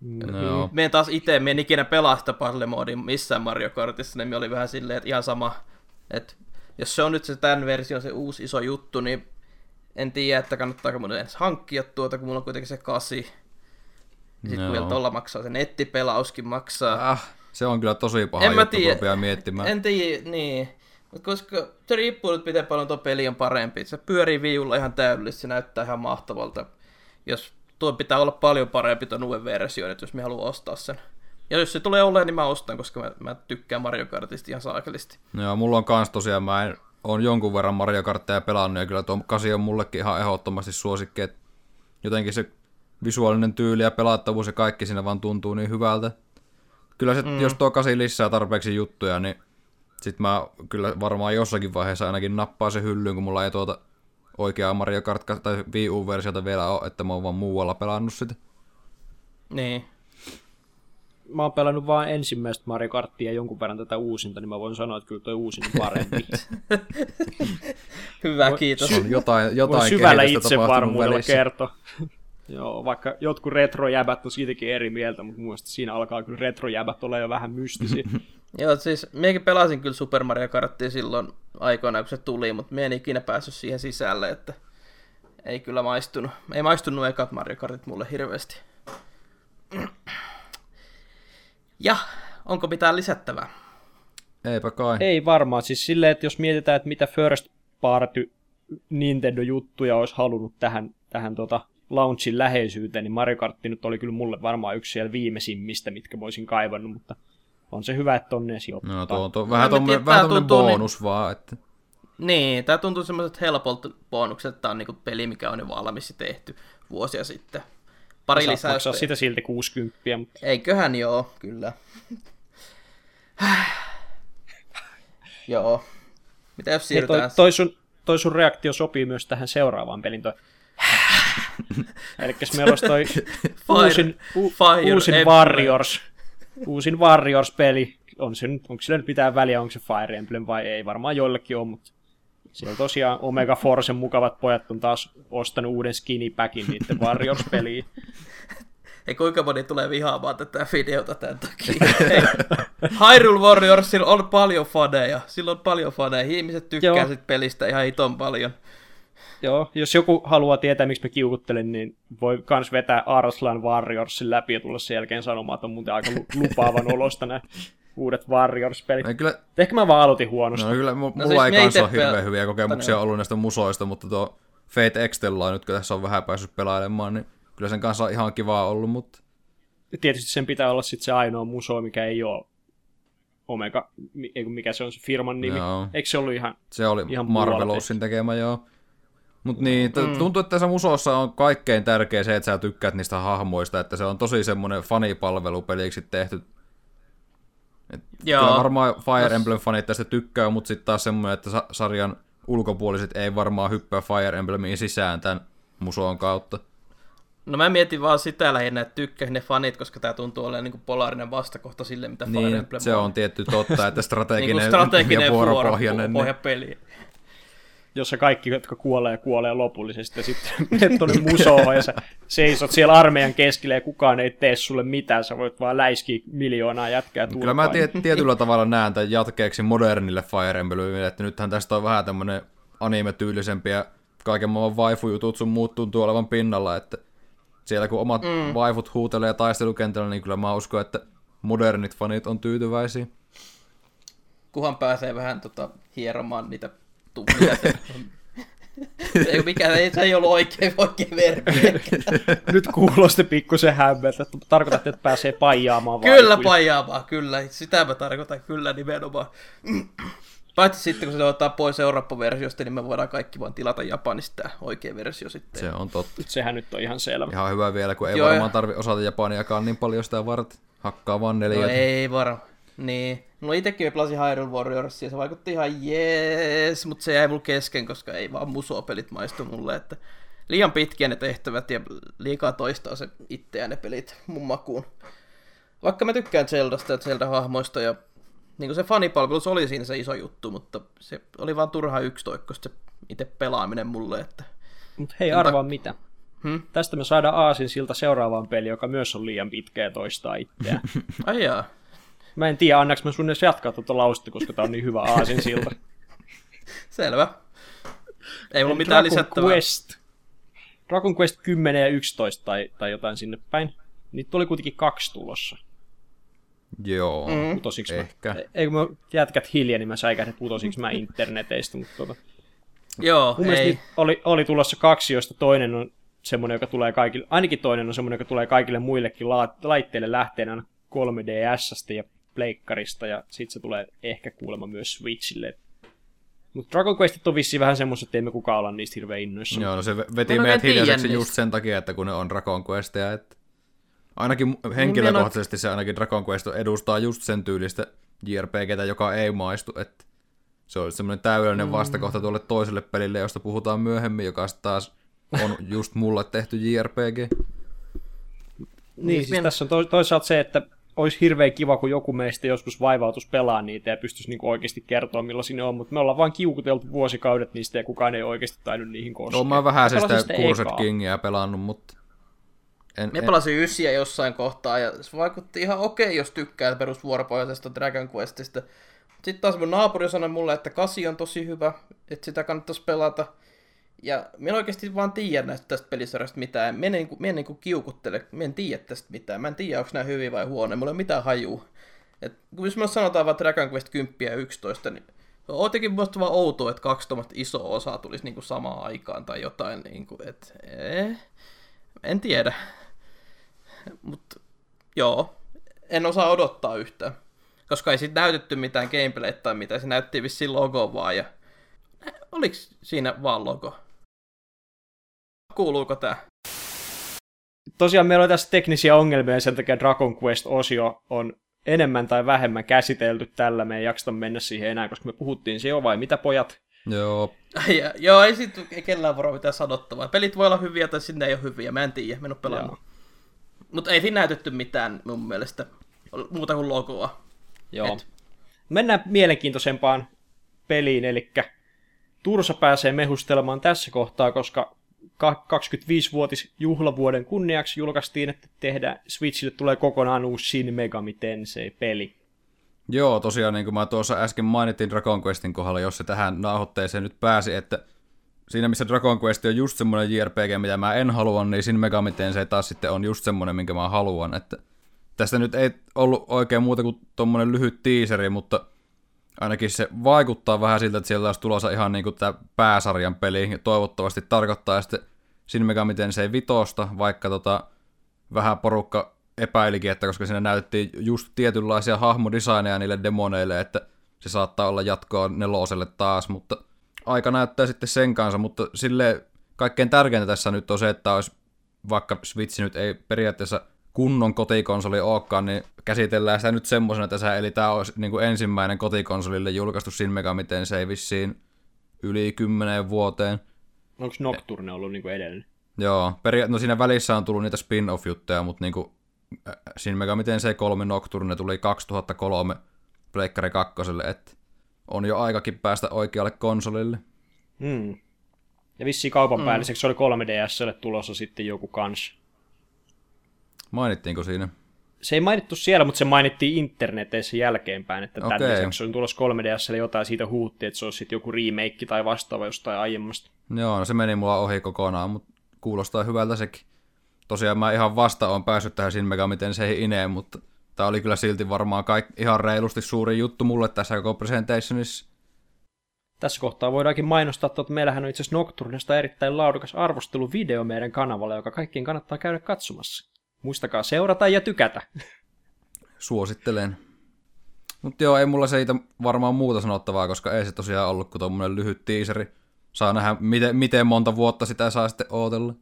No, joo. Me taas itse, me en ikinä pelaa sitä battle modin missään Mario Kartissa, niin me oli vähän silleen, että ihan sama, että jos se on nyt se tämän version se uusi iso juttu, niin en tiedä, että kannattaako mun edes hankkia tuota, kun mulla on kuitenkin se kasi. Sitten kun Joo. vielä tuolla maksaa, se nettipelauskin maksaa. Äh, se on kyllä tosi paha En juttu, kun tiedä. rupeaa miettimään. En tiedä, niin. Mut koska se riippuu nyt miten paljon tuo peli on parempi. Se pyörii viulla ihan täydellisesti, se näyttää ihan mahtavalta. Jos tuo pitää olla paljon parempi tuon uuden version, että jos mä haluan ostaa sen. Ja jos se tulee olemaan, niin mä ostan, koska mä, mä tykkään Mario Kartista ihan saakelisti. No Joo, mulla on kans tosiaan, mä en, on jonkun verran Mario Kartteja pelannut, ja kyllä tuo kasi on mullekin ihan ehdottomasti suosikki, että jotenkin se visuaalinen tyyli ja pelattavuus ja kaikki siinä vaan tuntuu niin hyvältä. Kyllä se, mm. jos tuo kasi lisää tarpeeksi juttuja, niin sit mä kyllä varmaan jossakin vaiheessa ainakin nappaa se hyllyyn, kun mulla ei tuota oikeaa Mario Kart tai Wii U-versiota vielä ole, että mä oon vaan muualla pelannut sitä. Niin. Mä oon pelannut vain ensimmäistä Mario Karttia ja jonkun verran tätä uusinta, niin mä voin sanoa, että kyllä toi uusin on parempi. Hyvä, kiitos. On jotain, jotain syvällä itsevarmuudella välissä. kertoa. Joo, vaikka jotkut retrojäbät on siitäkin eri mieltä, mutta mun mielestä siinä alkaa kyllä retrojäbät olla jo vähän mystisiä. Joo, siis minäkin pelasin kyllä Super Mario Karttia silloin aikoinaan, kun se tuli, mutta minä en ikinä päässyt siihen sisälle, että ei kyllä maistunut. Ei maistunut ekat Mario Kartit mulle hirveästi. Ja, onko mitään lisättävää? Eipä kai. Ei varmaan, siis silleen, että jos mietitään, että mitä First Party Nintendo-juttuja olisi halunnut tähän, tähän tota launchin läheisyyteen, niin Mario Kart nyt oli kyllä mulle varmaan yksi siellä viimeisimmistä, mitkä mä olisin kaivannut, mutta on se hyvä, että tonne sijoittaa. No tuo, tuo, Mä vähän en tiedä, tommonen, tää vähän tommonen tuntuu niin- bonus vaan, että... Niin, tää tuntuu semmoiselta helpolta bonukselta, että tää on niinku peli, mikä on jo valmis tehty vuosia sitten. Pari Saat lisäystä. maksaa sitä silti 60, mutta Eiköhän joo, kyllä. joo. Mitä jos Hei, toi, siirrytään... toi, sun, toi sun reaktio sopii myös tähän seuraavaan pelin. Toi. Eli meillä olisi toi uusin, u, Fire uusin Emblem. Warriors. Uusin Warriors-peli. On se onko sillä nyt mitään väliä, onko se Fire Emblem vai ei. Varmaan joillekin on, mutta siellä tosiaan Omega Forcen mukavat pojat on taas ostanut uuden skinny packin niiden Warriors-peliin. Ei kuinka moni tulee vihaamaan tätä videota tämän takia. Hei, Hyrule Warriorsilla on paljon faneja. Sillä on paljon faneja. Ihmiset tykkää Joo. sit pelistä ihan hiton paljon. Joo, jos joku haluaa tietää, miksi mä kiukuttelen, niin voi kans vetää Arslan Warriorsin läpi ja tulla sen jälkeen sanomaan, että on muuten aika lu- lupaavan olosta nämä uudet Warriors-pelit. Ei, kyllä, Ehkä mä vaan aloitin huonosti. no, kyllä No mulla siis ei kanssa ole hirveän hyviä kokemuksia ollut näistä musoista, mutta tuo Fate Extella nyt, kun tässä on vähän päässyt pelailemaan, niin kyllä sen kanssa on ihan kivaa ollut, mutta Tietysti sen pitää olla sitten se ainoa muso, mikä ei ole Omega, mikä se on se firman nimi. Joo. Eikö se ollut ihan... se oli Ihan Marvelousin tekemä, joo. Mutta niin, mm. tuntuu, että tässä musossa on kaikkein tärkeä se, että sä tykkäät niistä hahmoista, että se on tosi semmoinen fanipalvelupeliksi tehty. Et Joo. Kyllä varmaan Fire Emblem-fanit tästä tykkää, mutta sitten taas semmoinen, että sa- sarjan ulkopuoliset ei varmaan hyppää Fire Emblemiin sisään tämän musoon kautta. No mä mietin vaan sitä lähinnä, että tykkää ne fanit, koska tää tuntuu olemaan niinku polaarinen vastakohta sille, mitä Fire Niin, Emblem se on tietty totta, että niinku strateginen, strateginen ja vuoropohjainen. Niin, peli. Jossa kaikki, jotka kuolee, kuolee lopullisesti, ja sitten menet tuonne musoon, ja sä seisot siellä armeijan keskellä, ja kukaan ei tee sulle mitään, sä voit vaan läiskiä miljoonaa jätkää turpaan. Kyllä mä tiet, tietyllä tavalla näen tämän jatkeeksi modernille Fire Emblemille, että nythän tästä on vähän tämmönen anime-tyylisempi, ja kaiken maailman waifu-jutut sun muut tuntuu olevan pinnalla, että siellä kun omat mm. waifut huutelee taistelukentällä, niin kyllä mä uskon, että modernit fanit on tyytyväisiä. Kuhan pääsee vähän tota, hieromaan niitä se, se, ei, mikä, ei, se ei ollut oikein, oikein verbi. Nyt kuulosti pikkusen hämmeltä, että tarkoitat, että pääsee paijaamaan Kyllä vaipuja. paijaamaan, kyllä. Sitä mä tarkoitan, kyllä nimenomaan. Paitsi sitten, kun se ottaa pois Eurooppa-versiosta, niin me voidaan kaikki vaan tilata Japanista tämä oikea versio sitten. Se on totta. Sehän nyt on ihan selvä. Ihan hyvä vielä, kun ei Joo, varmaan tarvi osata japaniakaan niin paljon sitä varten. Hakkaa vaan neljä. No ei varmaan. Niin. No itekin me pelasin Hyrule Warriorsia ja se vaikutti ihan jees, mutta se jäi mulle kesken, koska ei vaan musopelit maistu mulle, että liian pitkiä ne tehtävät ja liikaa toistaa se itseään ne pelit mun makuun. Vaikka mä tykkään Zeldasta ja Zelda-hahmoista ja niin kuin se fanipalvelus oli siinä se iso juttu, mutta se oli vaan turha yksitoikkoista se itse pelaaminen mulle, että Mutta hei, arvaa mitä. Hmm? Tästä me saadaan aasin siltä seuraavaan peliin, joka myös on liian pitkä ja toistaa itseään. ai jaa. Mä en tiedä, annaks mä sun edes jatkaa tuota lausetta, koska tää on niin hyvä aasin silta. Selvä. Ei mulla mitään lisättävää. Quest. Dragon Quest 10 ja 11 tai, tai jotain sinne päin. Niitä oli kuitenkin kaksi tulossa. Joo, Mm. Putosiks mä? ehkä. Ei kun mä jätkät hiljaa, niin mä säikähdin, että mä interneteistä. Mutta tota. Joo, Mun ei. oli, oli tulossa kaksi, joista toinen on semmoinen, joka tulee kaikille, ainakin toinen on semmoinen, joka tulee kaikille muillekin la- laitteille lähteenä 3DSstä ja pleikkarista, ja sitten se tulee ehkä kuulemma myös Switchille. Mutta Dragon Questit on vissiin vähän semmoiset, että emme kukaan olla niistä hirveän innoissa. Joo, no se veti en meidät hiljaiseksi niistä. just sen takia, että kun ne on Dragon Questia, että ainakin mu- henkilökohtaisesti se ainakin Dragon Quest edustaa just sen tyylistä JRPGtä, joka ei maistu, että se olisi semmoinen täydellinen Mm. vastakohta tuolle toiselle pelille, josta puhutaan myöhemmin, joka taas on just mulle tehty JRPG. Niin, siis Mien- tässä on to- toisaalta se, että olisi hirveän kiva, kun joku meistä joskus vaivautus pelaa niitä ja pystyisi niinku oikeasti kertoa, millaisia ne on, mutta me ollaan vaan kiukuteltu vuosikaudet niistä ja kukaan ei oikeasti tainnut niihin koskea. No mä vähän pelasin sitä sitä Cursed. Kingia pelannut, mutta en, Me en, pelasin ysiä jossain kohtaa ja se vaikutti ihan okei, jos tykkää perusvuoropohjaisesta Dragon Questista. Sitten taas mun naapuri sanoi mulle, että kasi on tosi hyvä, että sitä kannattaisi pelata. Ja minä oikeasti vaan tiedä näistä tästä pelisarjasta mitään. Minä en, niinku, minä en niinku kiukuttele, minä en tiedä tästä mitään. Mä en tiedä, onko nämä hyviä vai huonoja. Mulla ei ole mitään hajua. Et, jos me sanotaan vaan Dragon Quest 10 ja 11, niin on jotenkin musta vaan outoa, että kaksi tuommoista isoa osaa tulisi niinku samaan aikaan tai jotain. Niinku, et, eh, en tiedä. Mutta joo, en osaa odottaa yhtään. Koska ei siitä näytetty mitään gameplaytä tai mitään, se näytti vissiin logo vaan ja... Oliko siinä vaan logo? Kuuluuko tää? Tosiaan meillä on tässä teknisiä ongelmia ja sen takia Dragon Quest-osio on enemmän tai vähemmän käsitelty tällä. Me ei jakseta mennä siihen enää, koska me puhuttiin se jo vai mitä pojat? joo, Ja, joo, ei sit ei kellään varo mitään sanottavaa. Pelit voi olla hyviä tai sinne ei ole hyviä, mä en tiedä, mä en oo pelannut. Mutta ei siinä näytetty mitään mun mielestä, muuta kuin logoa. Joo. Et- Mennään mielenkiintoisempaan peliin, eli Tursa pääsee mehustelemaan tässä kohtaa, koska ka- 25-vuotis juhlavuoden kunniaksi julkaistiin, että tehdään Switchille tulee kokonaan uusi Shin Megami Tensei-peli. Joo, tosiaan niin kuin mä tuossa äsken mainittiin Dragon Questin kohdalla, jos se tähän nauhoitteeseen nyt pääsi, että siinä missä Dragon Quest on just semmoinen JRPG, mitä mä en halua, niin siinä Megami Tensei taas sitten on just semmoinen, minkä mä haluan, että tästä nyt ei ollut oikein muuta kuin tommonen lyhyt teaseri, mutta ainakin se vaikuttaa vähän siltä, että siellä olisi tulossa ihan niin kuin tämä pääsarjan peli, ja toivottavasti tarkoittaa sitten Shin Megami Tensei vitosta, vaikka tota, vähän porukka epäilikin, että koska siinä näytettiin just tietynlaisia hahmodesigneja niille demoneille, että se saattaa olla jatkoa neloselle taas, mutta aika näyttää sitten sen kanssa, mutta sille kaikkein tärkeintä tässä nyt on se, että olisi, vaikka Switch nyt ei periaatteessa kunnon kotikonsoli olekaan, niin käsitellään sitä nyt semmoisena tässä, eli tämä olisi niin kuin ensimmäinen kotikonsolille julkaistu Shin Megami Tensei vissiin yli kymmenen vuoteen. Onko Nocturne ollut niin kuin edellinen? Joo, peria- no siinä välissä on tullut niitä spin-off-juttuja, mutta niinku äh, Shin Megami Tensei 3 Nocturne tuli 2003 Pleikkari 2, että on jo aikakin päästä oikealle konsolille. Mm. Ja vissiin kaupan mm. päälliseksi oli 3DSlle tulossa sitten joku kans. Mainittiinko siinä? Se ei mainittu siellä, mutta se mainittiin interneteissä jälkeenpäin, että okay. tämän lisäksi on tulossa 3DSlle jotain siitä huutti, että se olisi sitten joku remake tai vastaava jostain aiemmasta. Joo, no se meni mulla ohi kokonaan, mutta kuulostaa hyvältä sekin. Tosiaan mä ihan vasta on päässyt tähän Shin Megamiten seihin ineen, mutta tämä oli kyllä silti varmaan kaik- ihan reilusti suuri juttu mulle tässä koko presentationissa. Tässä kohtaa voidaankin mainostaa, että meillähän on itse asiassa Nocturnesta erittäin laadukas arvosteluvideo meidän kanavalla, joka kaikkien kannattaa käydä katsomassa. Muistakaa seurata ja tykätä. Suosittelen. Mutta joo, ei mulla siitä varmaan muuta sanottavaa, koska ei se tosiaan ollut kuin tuommoinen lyhyt teaseri. Saa nähdä, miten, miten monta vuotta sitä saa sitten ootella.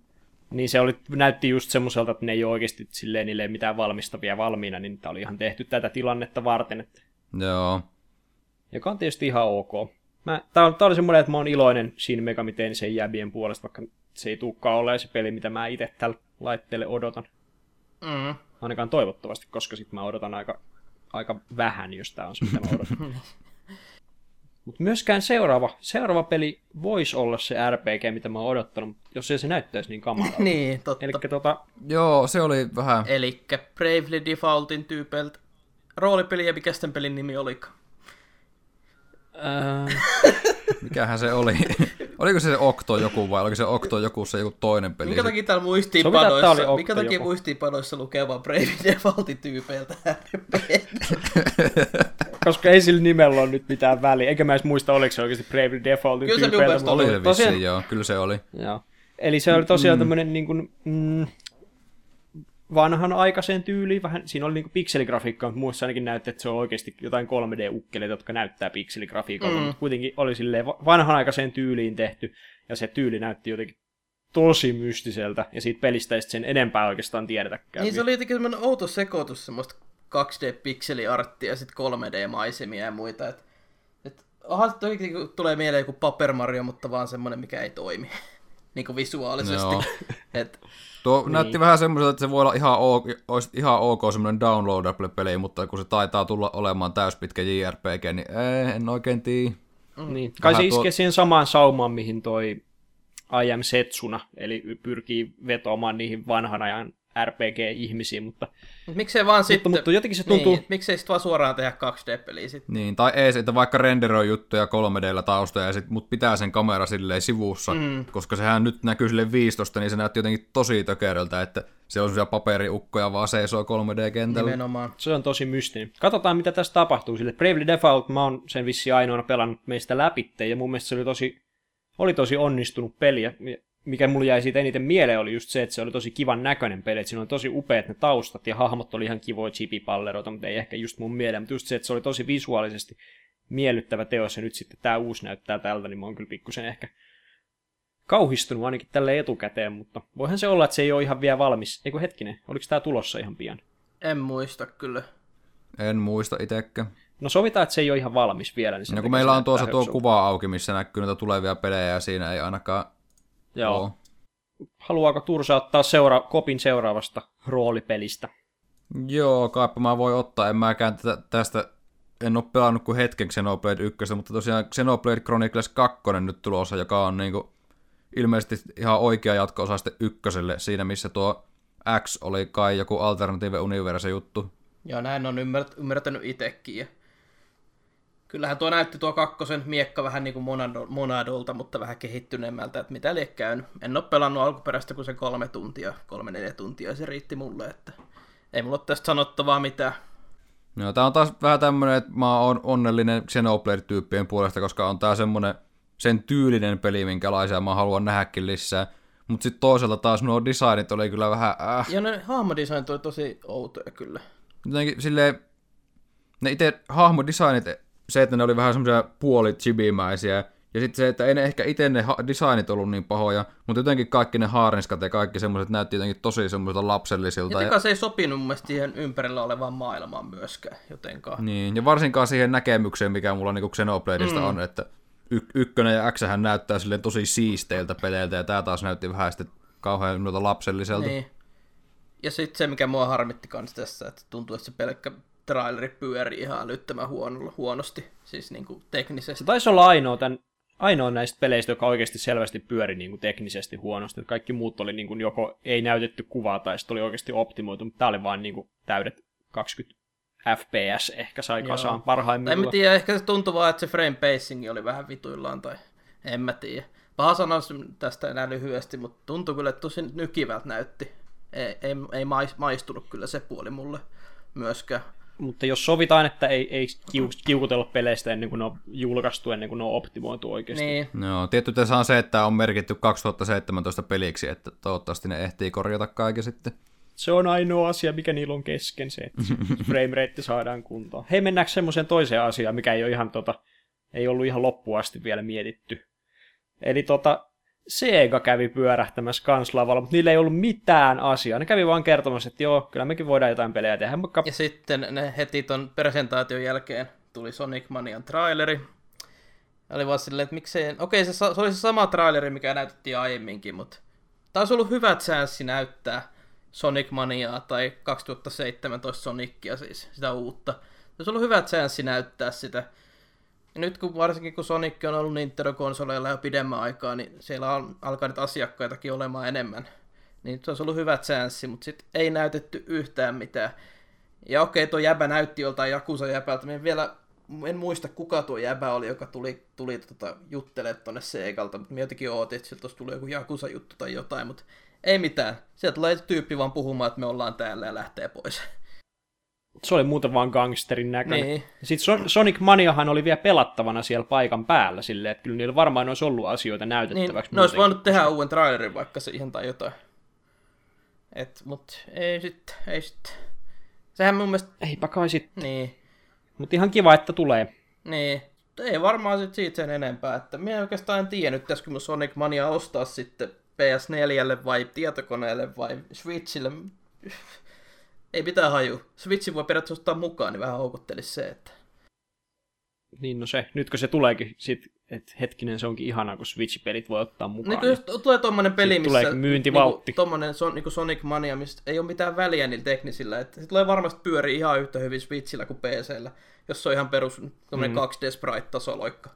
Niin se oli, näytti just semmoiselta, että ne ei ole oikeasti silleen niille ei mitään valmistavia valmiina, niin tämä oli ihan tehty tätä tilannetta varten. Että... Joo. Joka on tietysti ihan ok. Mä, tää, on, tää oli semmoinen, että mä oon iloinen Shin Megami sen jäbien puolesta, vaikka se ei tulekaan olemaan se peli, mitä mä itse tällä laitteelle odotan. Mm. Ainakaan toivottavasti, koska sitten mä odotan aika, aika vähän, jos tää on se, mitä mä odotan. Mutta myöskään seuraava, seuraava peli voisi olla se RPG, mitä mä oon odottanut, jos ei se näyttäisi niin kamalalta. niin, totta. Elikkä tota... Joo, se oli vähän... Elikkä Bravely Defaultin tyypeltä roolipeli ja mikä sitten pelin nimi olikaan? Ää... Mikähän se oli? Oliko se Okto joku vai oliko se Okto joku se joku toinen peli? Minkä takia täällä muistiinpanoissa, minkä takia muistiinpanoissa lukee vaan Brave Defaultin tyypeiltä Koska ei sillä nimellä ole nyt mitään väliä. Eikä mä edes muista, oliko se oikeasti Brave Defaultin kyllä tyypeiltä. Se oli se vissiin, joo. Kyllä se oli. Joo. Eli se oli tosiaan mm. tämmöinen niin kuin, mm, vanhan aikaiseen tyyliin, vähän, siinä oli niinku pikseligrafiikka, mutta muissa ainakin näytti, että se on oikeasti jotain 3D-ukkeleita, jotka näyttää pikseligrafiikalta, mm. mutta kuitenkin oli silleen vanhanaikaiseen tyyliin tehty, ja se tyyli näytti jotenkin tosi mystiseltä, ja siitä pelistä ei sen enempää oikeastaan tiedetäkään. Niin se oli jotenkin semmoinen outo sekoitus semmoista 2D-pikseliarttia ja sitten 3D-maisemia ja muita, että et, aha, toki tulee mieleen joku Paper Mario, mutta vaan semmoinen, mikä ei toimi niin kuin visuaalisesti. No. Et, Tuo niin. näytti vähän semmoiselta, että se voi olla ihan ok, olisi ihan ok semmoinen downloadable peli, mutta kun se taitaa tulla olemaan täyspitkä JRPG, niin ei, en oikein tiedä. Mm. Niin. Kai se iskee tuo... siihen samaan saumaan, mihin toi I Am Setsuna, eli pyrkii vetoamaan niihin vanhan ajan RPG-ihmisiä, mutta... Mut miksei vaan mutta, sitten... Mutta jotenkin se tuntuu... Niin, miksei sitten vaan suoraan tehdä 2D-peliä sitten? Niin, tai ei että vaikka renderoi juttuja 3Dllä taustoja, ja sit, mut pitää sen kamera silleen sivussa, mm. koska sehän nyt näkyy sille 15, niin se näytti jotenkin tosi tökeröltä, että se on sellaisia paperiukkoja vaan seisoo 3D-kentällä. Nimenomaan. Se on tosi mystinen. Katsotaan, mitä tässä tapahtuu. Sille Bravely Default, mä oon sen vissi ainoana pelannut meistä läpi, ja mun mielestä se oli tosi, oli tosi onnistunut peli, ja mikä mulle jäi siitä eniten mieleen oli just se, että se oli tosi kivan näköinen peli, että siinä oli tosi upeat ne taustat ja hahmot oli ihan kivoja chipipalleroita, mutta ei ehkä just mun mieleen, mutta just se, että se oli tosi visuaalisesti miellyttävä teos ja nyt sitten tämä uusi näyttää tältä, niin mä oon kyllä pikkusen ehkä kauhistunut ainakin tälle etukäteen, mutta voihan se olla, että se ei ole ihan vielä valmis. Eikö hetkinen, oliko tämä tulossa ihan pian? En muista kyllä. En muista itsekään. No sovitaan, että se ei ole ihan valmis vielä. Niin no kun meillä on tuossa tuo kuva auki, missä näkyy näitä tulevia pelejä ja siinä ei ainakaan Joo. Oo. Haluaako Tursa ottaa seura- kopin seuraavasta roolipelistä? Joo, kaipa mä voi ottaa. En mäkään tätä, tästä, en ole pelannut kuin hetken Xenoblade 1, mutta tosiaan Xenoblade Chronicles 2 nyt tulossa, joka on niinku ilmeisesti ihan oikea jatko-osa sitten ykköselle, siinä missä tuo X oli kai joku Alternative Universe juttu. Joo, näin on ymmärtänyt itsekin. Kyllähän tuo näytti tuo kakkosen miekka vähän niin kuin Monadolta, mutta vähän kehittyneemmältä, että mitä käynyt. En ole pelannut alkuperäistä kuin se kolme tuntia, kolme neljä tuntia, se riitti mulle, että ei mulla ole tästä sanottavaa mitään. No, tää on taas vähän tämmönen, että mä oon onnellinen Xenoblade-tyyppien puolesta, koska on tää semmonen sen tyylinen peli, minkälaisia mä haluan nähdäkin lisää. Mutta sitten toisaalta taas nuo designit oli kyllä vähän äh. Ja ne hahmodesignit oli tosi outoja kyllä. Jotenkin silleen, ne itse hahmodesignit se, että ne oli vähän semmoisia puoli chibimäisiä, ja sitten se, että ei ne ehkä itse ne designit ollut niin pahoja, mutta jotenkin kaikki ne haarniskat ja kaikki semmoiset näytti jotenkin tosi semmoisilta lapsellisilta. Ja, ja... se ei sopinut mun mielestä siihen ympärillä olevaan maailmaan myöskään jotenkaan. Niin, ja varsinkaan siihen näkemykseen, mikä mulla niinku Xenobladeista mm. on, että y- ykkönen ja X näyttää silleen tosi siisteiltä peleiltä, ja tää taas näytti vähän sitten kauhean noita lapselliselta. Niin. Ja sitten se, mikä mua harmitti kanssa tässä, että tuntuu, että se pelkkä traileri pyörii ihan älyttömän huonolla, huonosti, siis niin kuin teknisesti. Se taisi olla ainoa tämän ainoa näistä peleistä, joka oikeasti selvästi pyöri niin kuin teknisesti huonosti. Kaikki muut oli niin kuin joko ei näytetty kuvaa tai sitten oli oikeasti optimoitu, mutta tämä oli vain niin kuin täydet 20 FPS ehkä sai Joo. kasaan En parhaimmillaan. mä tiedä, ehkä se tuntuu vaan, että se frame pacing oli vähän vituillaan, tai en mä tiedä. Paha sanoa tästä enää lyhyesti, mutta tuntui kyllä, että tosi nykivältä näytti. Ei, ei, ei mais- maistunut kyllä se puoli mulle myöskään. Mutta jos sovitaan, että ei, ei kiu- kiukutella peleistä ennen kuin ne on julkaistu, ennen kuin ne on optimoitu oikeasti. Niin, Joo, tietty tässä on se, että on merkitty 2017 peliksi, että toivottavasti ne ehtii korjata kaiken sitten. Se on ainoa asia, mikä niillä on kesken, se, että frame rate saadaan kuntoon. Hei, mennäänkö semmoiseen toiseen asiaan, mikä ei ole ihan tota, ei ollut ihan loppuun asti vielä mietitty. Eli tota, Sega kävi pyörähtämässä kans lavalla, mutta niillä ei ollut mitään asiaa. Ne kävi vaan kertomassa, että joo, kyllä mekin voidaan jotain pelejä tehdä. Vaikka... ja sitten ne heti ton presentaation jälkeen tuli Sonic Manian traileri. Oli vaan silleen, että miksei... Okei, se, se oli se sama traileri, mikä näytettiin aiemminkin, mutta taisi ollut hyvä chanssi näyttää Sonic Maniaa tai 2017 Sonicia siis, sitä uutta. Olisi ollut hyvä chanssi näyttää sitä. Nyt kun varsinkin kun Sonic on ollut Nintendo-konsoleilla jo pidemmän aikaa, niin siellä on alkanut asiakkaitakin olemaan enemmän. Niin se olisi ollut hyvä chanssi, mutta sitten ei näytetty yhtään mitään. Ja okei, tuo jäbä näytti joltain Jakusa jäbältä. En vielä en muista, kuka tuo jäbä oli, joka tuli, tuli tota, juttelemaan tonne Segalta, mutta mä jotenkin ootin, että sieltä tuli joku Jakusa-juttu tai jotain, mutta ei mitään. Sieltä tulee tyyppi vaan puhumaan, että me ollaan täällä ja lähtee pois. Se oli muuten vaan gangsterin näköinen. Niin. Sitten Sonic Maniahan oli vielä pelattavana siellä paikan päällä, silleen, että kyllä niillä varmaan olisi ollut asioita Niin, näytettäväksi. ne olisi voinut tehdä uuden trailerin vaikka se ihan tai jotain. Et, mut ei sit, ei sit. Sehän mun mielestä, Eipä kai sitten. niin, Mutta ihan kiva, että tulee. niin. Ei varmaan sit siitä sen enempää, että minä oikeastaan en tiedä nyt, pitäisikö mun Sonic Mania ostaa sitten PS4 vai tietokoneelle vai Switchille. Ei mitään haju. Switchin voi periaatteessa ottaa mukaan, niin vähän houkuttelisi se, että... Niin no se, nytkö se tuleekin sit, että hetkinen se onkin ihanaa, kun Switch-pelit voi ottaa mukaan. Niin jos tulee tommonen peli, Siitä missä... tulee myyntivaltti. Niinku, tommonen son, niinku Sonic Mania, mistä ei ole mitään väliä niillä teknisillä. Että se tulee varmasti pyöri ihan yhtä hyvin Switchillä kuin PCllä, jos se on ihan perus tommonen mm. 2D sprite-tasoloikka.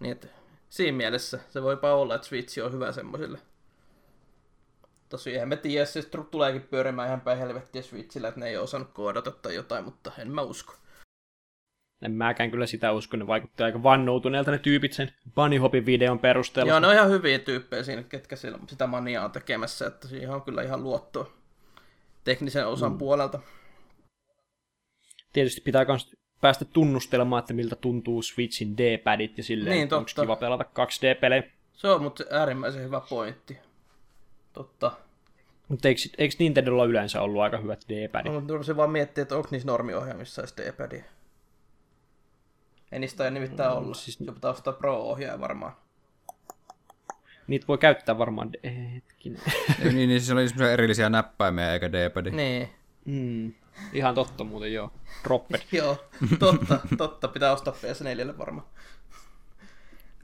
Niin että siinä mielessä se voipa olla, että Switch on hyvä semmosille. Tosi eihän me tiedä, se tuleekin pyörimään ihan päin helvettiä Switchillä, että ne ei ole osannut koodata tai jotain, mutta en mä usko. En mäkään kyllä sitä usko, ne vaikutti aika vannoutuneelta ne tyypit sen Bunny Hopin videon perusteella. Joo, ne on ihan hyviä tyyppejä siinä, ketkä sitä maniaa on tekemässä, että siihen on kyllä ihan luottoa teknisen osan mm. puolelta. Tietysti pitää myös päästä tunnustelemaan, että miltä tuntuu Switchin D-padit ja silleen, Niin, onko kiva pelata 2D-pelejä. Se on mutta äärimmäisen hyvä pointti. Totta. Mutta eikö, eikö Nintendolla yleensä ollut aika hyvät D-padit? No, mutta se vaan miettiä, että onko niissä normiohjaamissa edes D-padia. Ei niistä ei nimittäin No, olla. siis- Se pitää ostaa Pro-ohjaaja varmaan. Niitä voi käyttää varmaan... eh, Hetkinen. Ei, niin, niin siis oli semmoisia erillisiä näppäimiä eikä D-padi. Niin. Mm. Ihan totta muuten, joo. Dropped. Joo, totta, totta. Pitää ostaa PS4 varmaan.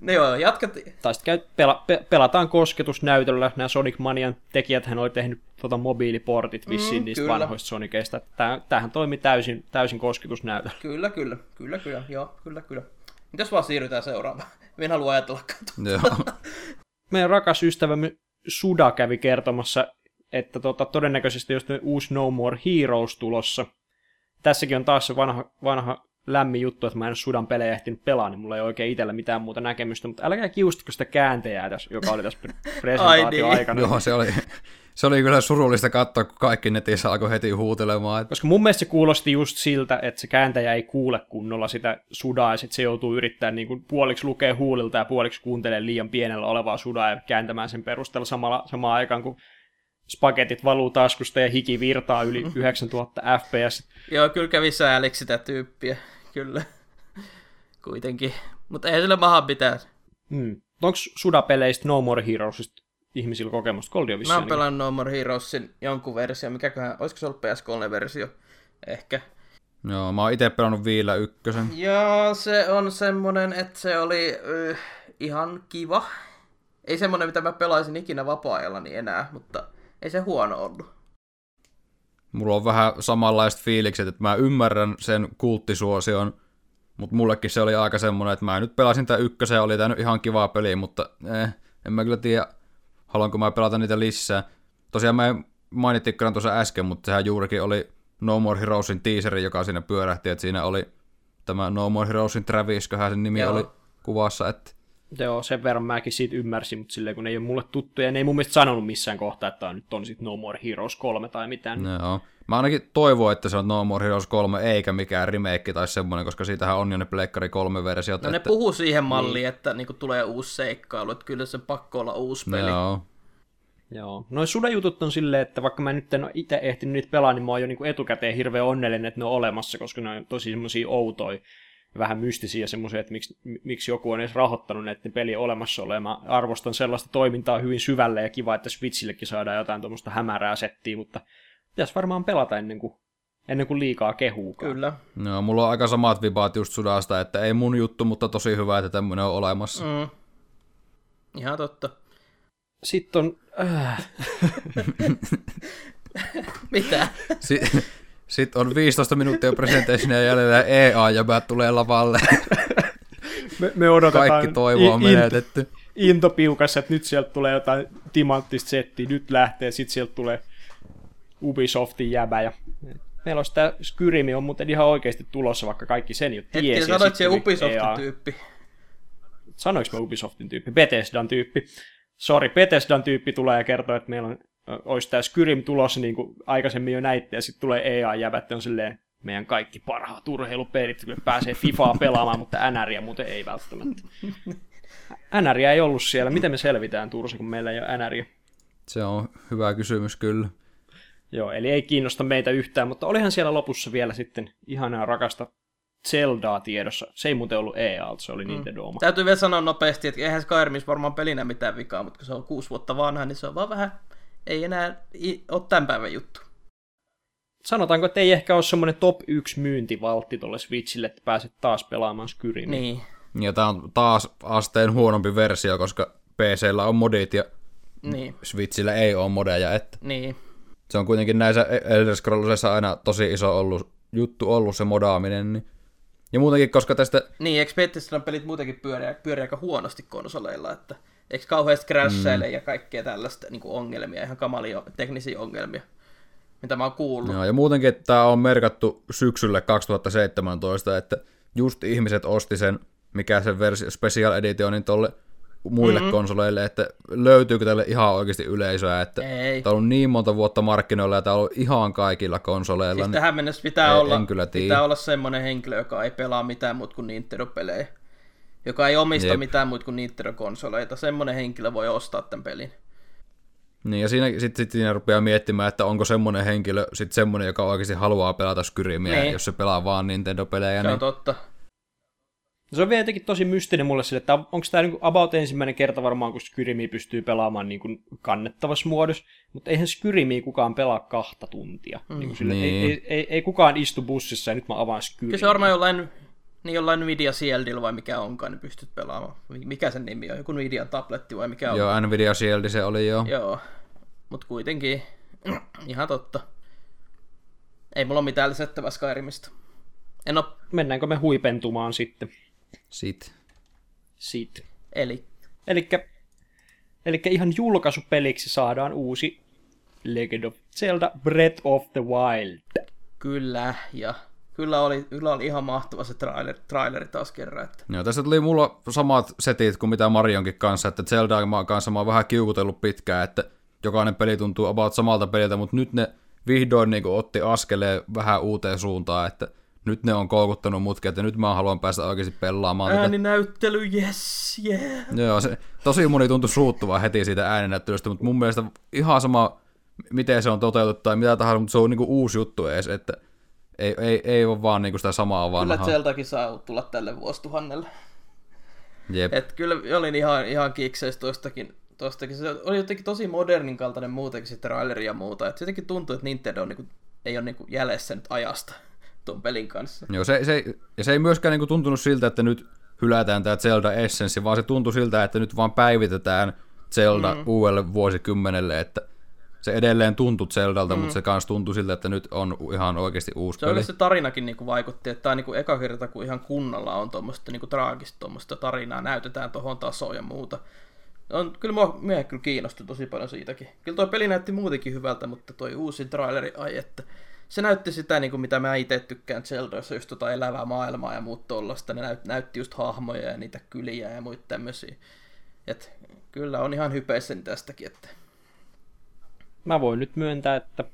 No joo, jatket... Tai sitten käy, pela, pe, pelataan kosketusnäytöllä. Nämä Sonic Manian tekijät hän oli tehnyt tota mobiiliportit vissiin Mm, niistä kyllä. vanhoista Soniceista. Tää, tämähän toimi täysin, täysin kosketusnäytöllä. Kyllä, kyllä, kyllä, kyllä, joo, kyllä, kyllä. Mitäs vaan siirrytään seuraavaan? Minä en halua ajatellakaan. Joo. Meidän rakas ystävämme Suda kävi kertomassa, että tota, todennäköisesti jos uusi No More Heroes tulossa. Tässäkin on taas se vanha, vanha lämmin juttu, että mä en Sudan pelejä ehtinyt pelaa, niin mulla ei oikein itsellä mitään muuta näkemystä, mutta älkää kiustako sitä kääntäjää tässä, joka oli tässä pre- presentaatio niin. aikana. Joo, se oli, se oli kyllä surullista katsoa, kun kaikki netissä alkoi heti huutelemaan. Että... Koska mun mielestä se kuulosti just siltä, että se kääntäjä ei kuule kunnolla sitä sudaa, ja sit se joutuu yrittämään niin kuin puoliksi lukea huulilta ja puoliksi kuuntelee liian pienellä olevaa sudaa ja kääntämään sen perusteella samalla, samaan aikaan, kun spagetit valuu taskusta ja hiki virtaa yli 9000 fps. Joo, kyllä kävi sääliksi sitä tyyppiä, kyllä. Kuitenkin. Mutta ei sillä maha pitää. Hmm. Onko sudapeleistä No More Heroesista ihmisillä kokemusta? Goldi on Mä oon ainakin. pelannut No More Heroesin jonkun versio, mikäköhän, olisiko se ollut PS3-versio? Ehkä. Joo, mä oon itse pelannut Viillä ykkösen. Joo, se on semmonen, että se oli äh, ihan kiva. Ei semmonen, mitä mä pelaisin ikinä vapaa-ajallani enää, mutta ei se huono ollut. Mulla on vähän samanlaiset fiilikset, että mä ymmärrän sen kulttisuosion, Mutta mullekin se oli aika semmoinen, että mä nyt pelasin tämän ykkösen, oli tämä nyt ihan kivaa peli, mutta eh, en mä kyllä tiedä, haluanko mä pelata niitä lisää. Tosiaan mä mainittikaan tuossa äsken, mutta sehän juurikin oli No More Heroesin teaseri, joka siinä pyörähti, että siinä oli tämä No More Heroesin Travis, köhän sen nimi Joo. oli kuvassa, että Joo, sen verran mäkin siitä ymmärsin, mutta silleen kun ne ei ole mulle tuttuja, ne ei mun mielestä sanonut missään kohtaa, että tää nyt on sit No More Heroes 3 tai mitään. No. Joo. Mä ainakin toivon, että se on No More Heroes 3 eikä mikään remake tai semmoinen, koska siitähän on jo ne Pleikkari 3 versiot. No ne että... puhuu siihen malliin, niin. että niinku tulee uusi seikkailu, että kyllä se pakko olla uusi peli. Joo. Joo. Noin jutut on silleen, että vaikka mä nyt en ole itse ehtinyt niitä pelaa, niin mä oon jo niinku etukäteen hirveän onnellinen, että ne on olemassa, koska ne on tosi semmosia outoja, vähän mystisiä semmoisia, että miksi, miksi joku on edes rahoittanut näiden pelien olemassaoloa. Ja mä arvostan sellaista toimintaa hyvin syvälle ja kiva, että Switchillekin saadaan jotain tuommoista hämärää settiä, mutta pitäisi varmaan pelata ennen kuin, ennen kuin liikaa kehuukaan. Kyllä. No, mulla on aika samat vibaat just sudasta, että ei mun juttu, mutta tosi hyvä, että tämmöinen on olemassa. Mm. Mm. Ihan totta. Sitten on... Äh, Mitä? Si- Sitten on 15 minuuttia presentationia jäljellä ja EA ja mä tulee lavalle. me, me odotetaan Kaikki toivo on in- in- menetetty. into piukassa, että nyt sieltä tulee jotain timanttista settiä, nyt lähtee, sitten sieltä tulee Ubisoftin jäbä. Ja... Meillä olisi tämä Skyrimi on muuten ihan oikeasti tulossa, vaikka kaikki sen jo tiesi. Hetken ja sanoit se Ubisoftin EA. tyyppi. Sanoinko mä Ubisoftin tyyppi? Bethesdan tyyppi. Sori, Bethesdan tyyppi tulee ja kertoo, että meillä on, olisi tämä Skyrim tulossa, niin kuin aikaisemmin jo näitte, ja sitten tulee EA-jäbät, on silleen, meidän kaikki parhaat urheilupelit, kyllä pääsee FIFAa pelaamaan, mutta NRiä muuten ei välttämättä. NRiä ei ollut siellä. Miten me selvitään Tursa, kun meillä ei ole NRiä? Se on hyvä kysymys kyllä. Joo, eli ei kiinnosta meitä yhtään, mutta olihan siellä lopussa vielä sitten ihanaa rakasta Zeldaa tiedossa. Se ei muuten ollut EA, se oli Nintendo oma. Täytyy vielä sanoa nopeasti, että eihän Skyrimissa varmaan pelinä mitään vikaa, mutta kun se on kuusi vuotta vanha, niin se on vaan vähän, ei enää ole tämän päivän juttu. Sanotaanko, että ei ehkä ole semmoinen top 1 myyntivaltti tuolle Switchille, että pääset taas pelaamaan Skyrimia. Niin, Ja tää on taas asteen huonompi versio, koska PCllä on modit ja niin, Switchillä ei ole modeja, että niin. se on kuitenkin näissä Elder Scrollsissa aina tosi iso ollut, juttu ollut se modaaminen. Niin. Ja muutenkin, koska tästä, Niin, eikö Bethesdan pelit muutenkin pyöriä, pyöriä aika huonosti konsoleilla, että eikö kauheasti crashaile mm. ja kaikkea tällaista niin kuin ongelmia, ihan kamalia teknisiä ongelmia, mitä mä oon kuullut. joo, ja muutenkin, että tämä on merkattu syksylle 2017, että just ihmiset osti sen, mikä se versio, special editionin tolle muille mm-hmm. konsoleille, että löytyykö tälle ihan oikeasti yleisöä, että Ei. tämä on ollut niin monta vuotta markkinoilla ja tämä on ollut ihan kaikilla konsoleilla. Siis niin tähän mennessä pitää, Ei- olla, pitää olla semmoinen henkilö, joka ei pelaa mitään muuta kuin Nintendo-pelejä. Joka ei omista Jep. mitään muuta kuin Nintendo-konsoleita. Semmoinen henkilö voi ostaa tämän pelin. Niin, ja siinä, sit, sit siinä rupeaa miettimään, että onko semmoinen henkilö sit semmoinen, joka oikeasti haluaa pelata Skyrimiä, Niin. jos se pelaa vaan Nintendo-pelejä. Se Niin, on totta. Se on vielä jotenkin tosi mystinen mulle sille, että onko tämä niin about ensimmäinen kerta varmaan, kun Skyrimi pystyy pelaamaan niin kuin kannettavassa muodossa, mutta eihän Skyrimi kukaan pelaa kahta tuntia. Mm. Niin kuin sille, Niin. ei, ei, ei, ei, kukaan istu bussissa ja nyt mä avaan Skyrimi. Kyllä se varmaan jollain, niin jollain Nvidia Shieldillä vai mikä onkaan, niin pystyt pelaamaan. Mikä sen nimi on? Joku Nvidian tabletti vai mikä on? Joo, Nvidia Shield se oli jo. Joo. Mut kuitenkin, ihan totta. Ei mulla ole mitään lisättävää Skyrimistä. En oo, Mennäänkö me huipentumaan sitten Sit. siitä? eli Elikkä, elikkä ihan julkaisupeliksi saadaan uusi Legend of Zelda Breath of the Wild. kyllä, ja kyllä oli, kyllä oli ihan mahtava se trailer, traileri taas kerran. Että. Joo, tässä tuli mulla samat setit kuin mitä Marionkin kanssa, että Zelda kanssa mä oon vähän kiukutellut pitkään, että jokainen peli tuntuu about samalta peliltä, mutta nyt ne vihdoin niin otti askeleen vähän uuteen suuntaan, että nyt ne on koukuttanut mutkin, että nyt mä haluan päästä oikeasti pelaamaan tätä. Ääninäyttely, yes, yeah. Joo, se, tosi moni tuntui suuttuvan heti siitä ääninäyttelystä, mutta mun mielestä ihan sama, miten se on toteutettu tai mitä tahansa, mutta se on niinku uusi juttu edes, että ei, ei, ei ole vaan niinku sitä samaa Kyllä vanhaa. Zeldakin saa tulla tälle vuosituhannelle. Jep. Et kyllä olin ihan, ihan kikseis tostakin, tostakin. Se oli jotenkin tosi modernin kaltainen muutenkin se traileri ja muuta. Et jotenkin tuntuu, että Nintendo on niinku, ei ole niinku jäljessä nyt ajasta tuon pelin kanssa. Joo, se, se, ja se ei myöskään niinku tuntunut siltä, että nyt hylätään tämä Zelda Essence, vaan se tuntui siltä, että nyt vaan päivitetään Zelda mm. uudelle vuosikymmenelle, että se edelleen tuntui Zeldalta, mm. mutta se kanssa tuntui siltä, että nyt on ihan oikeasti uusi se peli. Se tarinakin niinku vaikutti, että tämä on niinku eka kerta, kun ihan kunnalla on tuommoista niinku traagista tuommoista tarinaa, näytetään tuohon tasoon ja muuta. On, kyllä mua myöhemmin kyllä kiinnostui tosi paljon siitäkin. Kyllä tuo peli näytti muutenkin hyvältä, mutta toi uusi traileri, ai että se näytti sitä, niin kuin mitä mä itse tykkään Zeldoissa, just tota elävää maailmaa ja muut tollasta. Ne näyt, näytti just hahmoja ja niitä kyliä ja muita tämmöisiä. Et kyllä on ihan hypeissäni tästäkin. Että... Mä voin nyt myöntää, että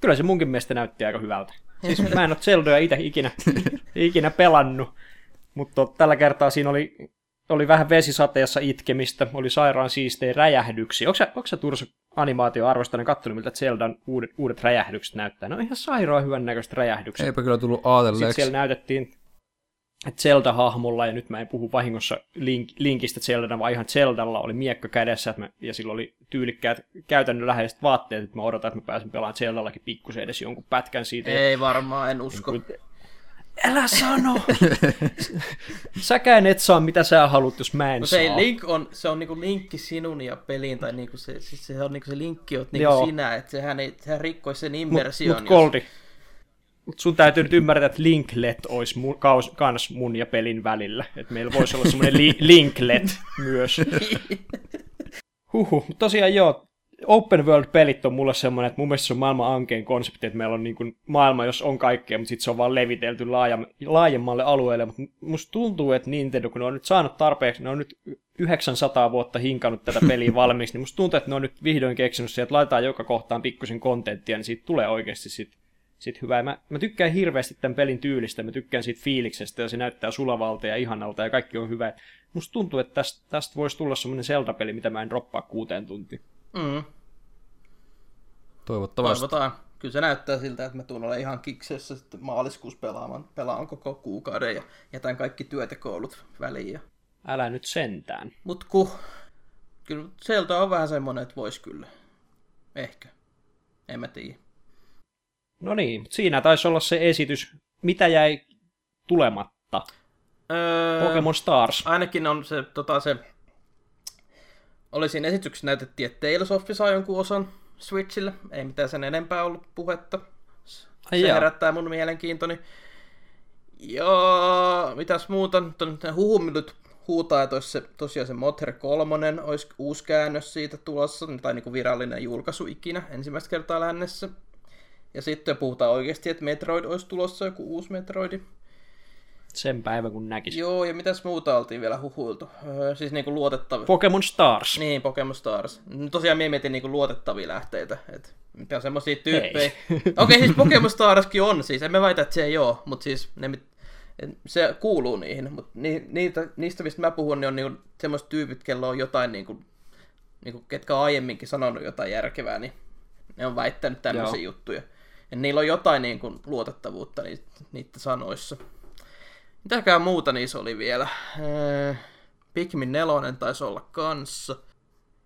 kyllä se munkin mielestä näytti aika hyvältä. Siis mä en ole Zeldoja itse ikinä, ikinä pelannut, mutta tällä kertaa siinä oli oli vähän vesisateessa itkemistä, oli sairaan siistejä räjähdyksiä. Onko sä, onko sä Tursu animaatioarvostainen kattonut, miltä Zeldan uudet, uudet räjähdykset näyttää? Ne on ihan sairaan hyvän näköiset räjähdykset. Eipä kyllä tullut ajatelleeksi. Sitten siellä näytettiin Zelda-hahmolla, ja nyt mä en puhu vahingossa link, linkistä Zeldana, vaan ihan Zeldalla oli miekka kädessä, että mä, ja sillä oli tyylikkäät käytännönläheiset vaatteet, että mä odotan, että mä pääsen pelaamaan Zeldallakin pikkusen edes jonkun pätkän siitä. Ei varmaan, en usko. Niin Älä sano! Säkään et saa mitä sä haluat, jos mä en no se saa. Link on, se on niinku linkki sinun ja peliin, tai niinku se, siis se on niinku se linkki on niinku sinä, että sehän, ei, sehän rikkoisi sen immersion. Mut, mut Goldi, Mut sun täytyy nyt ymmärtää, että Linklet olisi mu, kaus, kans mun ja pelin välillä. Että meillä voisi olla semmoinen li, Linklet myös. Huhu, tosiaan joo, open world-pelit on mulle semmoinen, että mun mielestä se on maailman ankein konsepti, että meillä on niin kuin maailma, jos on kaikkea, mutta sitten se on vaan levitelty laajemmalle alueelle. Mutta musta tuntuu, että Nintendo, kun ne on nyt saanut tarpeeksi, ne on nyt 900 vuotta hinkannut tätä peliä valmiiksi, niin musta tuntuu, että ne on nyt vihdoin keksinyt se, että laitetaan joka kohtaan pikkusen kontenttia, niin siitä tulee oikeasti sit, sit hyvää. Mä, mä tykkään hirveästi tämän pelin tyylistä, mä tykkään siitä fiiliksestä, ja se näyttää sulavalta ja ihanalta, ja kaikki on hyvä. Musta tuntuu, että tästä, tästä voisi tulla semmoinen Zelda-peli, mitä mä en droppaa kuuteen tuntiin. Mm. Toivottavasti. Toivotaan. Kyllä se näyttää siltä, että me tuun olla ihan kiksessä sitten maaliskuussa pelaamaan. Pelaan koko kuukauden ja jätän kaikki työt ja koulut väliin. Ja... Älä nyt sentään. Mut ku, kyllä sieltä on vähän semmonen, että vois kyllä. Ehkä. En mä tiedä. No niin, siinä taisi olla se esitys. Mitä jäi tulematta? Öö, Pokemon Stars. Ainakin on se, tota, se... Oli siinä esityksessä näytettiin, että Tales of saa jonkun osan Switchille. Ei mitään sen enempää ollut puhetta. Se Ai herättää mun mielenkiintoni. Ja mitäs muuta? Huhumillut huutaa, että olisi se, tosiaan se Motor 3 olisi uusi käännös siitä tulossa, tai niin kuin virallinen julkaisu ikinä ensimmäistä kertaa lännessä. Ja sitten puhutaan oikeasti, että Metroid olisi tulossa, joku uusi Metroidi sen päivä kun näkisi. Joo, ja mitäs muuta oltiin vielä huhuiltu? Öö, siis niinku luotettavia. Pokemon Stars. Niin, Pokemon Stars. Tosiaan minä mietin niinku luotettavia lähteitä, että mitä semmoisia tyyppejä. Okei, okay, siis Pokemon Starskin on siis, en mä väitä, että se ei oo, mutta siis ne, se kuuluu niihin, mutta ni, niitä, niistä mistä mä puhun, niin on niinku semmoiset tyypit, kello on jotain niinku, niinku, ketkä on aiemminkin sanonut jotain järkevää, niin ne on väittänyt tämmöisiä juttuja. Ja niillä on jotain niinku luotettavuutta niitä, niitä sanoissa. Mitäkään muuta niissä oli vielä? Äh, Pikmin nelonen taisi olla kanssa.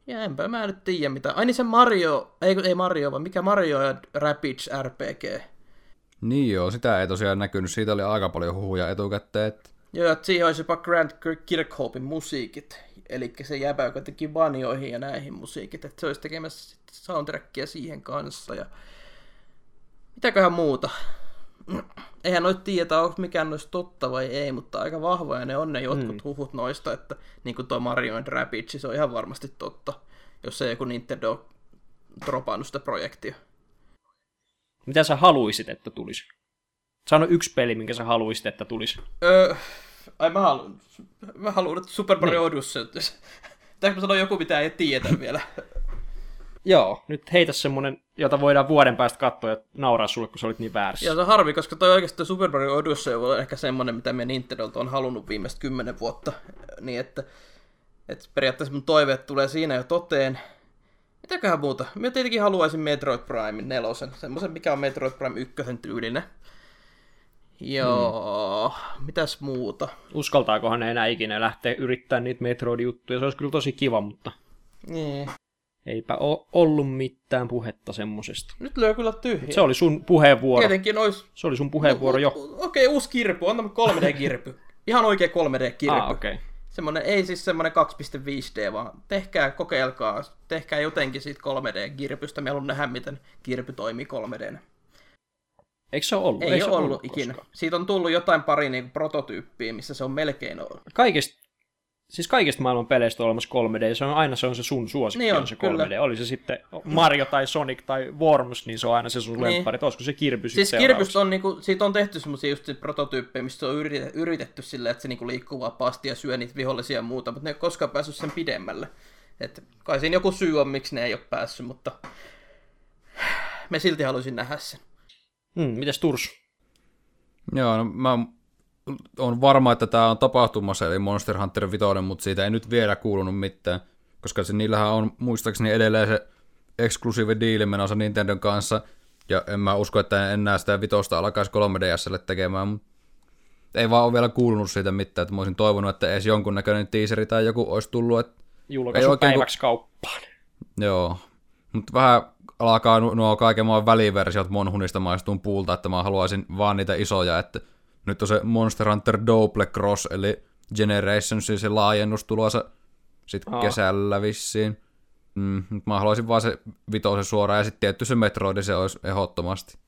Ja enpä mä nyt tiedä mitä. Ai niin se Mario, ei, ei Mario, vaan mikä Mario ja Rabbids RPG. Niin joo, sitä ei tosiaan näkynyt. Siitä oli aika paljon huhuja etukäteen. Että... Joo, että siihen olisi jopa Grant Kirkhopin musiikit. Eli se jäbä, joka teki ja näihin musiikit. Että se olisi tekemässä soundtrackia siihen kanssa. Ja... Mitäköhän muuta? eihän noit tiedä, onko mikään noista totta vai ei, mutta aika vahvoja ne on ne jotkut mm. huhut noista, että niin kuin tuo Mario and Rabbids, se on ihan varmasti totta, jos ei joku Nintendo dropannut sitä projektia. Mitä sä haluisit, että tulisi? Sano yksi peli, minkä sä haluaisit, että tulisi. Öö, ai mä haluan, mä haluan, että Super Mario niin. Odyssey. Pitääkö mä sanoa joku, mitä ei tiedä vielä? Joo, nyt heitä semmonen, jota voidaan vuoden päästä katsoa ja nauraa sulle, kun sä olit niin väärässä. Joo, se on harmi, koska toi oikeasti Super Mario Odyssey on ehkä semmonen, mitä me Nintendolta on halunnut viimeistä kymmenen vuotta. Niin että, että periaatteessa mun toiveet tulee siinä jo toteen. Mitäköhän muuta? Mä tietenkin haluaisin Metroid Prime nelosen, semmoisen mikä on Metroid Prime ykkösen tyylinen. Joo, hmm. mitäs muuta? Uskaltaakohan ne enää ikinä lähteä yrittämään niitä Metroid-juttuja? Se olisi kyllä tosi kiva, mutta... Niin. Eipä ole ollut mitään puhetta semmosesta. Nyt lyö kyllä tyhjä. Se oli sun puheenvuoro. Tietenkin ois... Se oli sun puheenvuoro no, jo. Okei, okay, uusi kirppu. Anna 3D-kirpy. Ihan oikea 3D-kirpy. Ah, okei. Okay. Semmoinen, ei siis semmoinen 2.5D, vaan tehkää, kokeilkaa, tehkää jotenkin siitä 3D-kirpystä. Me haluan nähdä, miten kirpy toimii 3D. Eikö se ole ollut? Ei, ei se ole ollut, ollut ikinä. Koskaan. Siitä on tullut jotain pari niin prototyyppiä, missä se on melkein ollut. Kaikista, siis kaikista maailman peleistä on olemassa 3D, se on aina se on se sun suosikki, niin on, on se 3D. Kyllä. Oli se sitten Mario tai Sonic tai Worms, niin se on aina se sun niin. lemppari. Olisiko se Kirby Siis Kirbystä on, niinku, siitä on tehty semmoisia just prototyyppejä, mistä on yritetty, yritetty silleen, että se niinku liikkuu vapaasti ja syö niitä vihollisia ja muuta, mutta ne ei ole koskaan päässyt sen pidemmälle. Et kai siinä joku syy on, miksi ne ei ole päässyt, mutta me silti haluaisin nähdä sen. Hmm, mites Turs? Joo, no mä on varma, että tämä on tapahtumassa, eli Monster Hunter 5, mutta siitä ei nyt vielä kuulunut mitään, koska se, niillähän on muistaakseni edelleen se eksklusiivi diili menossa Nintendon kanssa, ja en mä usko, että enää sitä vitosta alkaisi 3DSlle tekemään, mutta ei vaan ole vielä kuulunut siitä mitään, että mä olisin toivonut, että edes jonkunnäköinen teaseri tai joku olisi tullut. Että Julkaisupäiväksi ku... kauppaan. Joo, mutta vähän alkaa nuo kaiken maan väliversiot Monhunista maistuu puulta, että mä haluaisin vaan niitä isoja, että nyt on se Monster Hunter Double Cross, eli Generationsin se laajennus tulossa sitten oh. kesällä vissiin. Mm, mä haluaisin vaan se vitosen suoraan, ja sitten tietty se Metroid, se olisi ehdottomasti.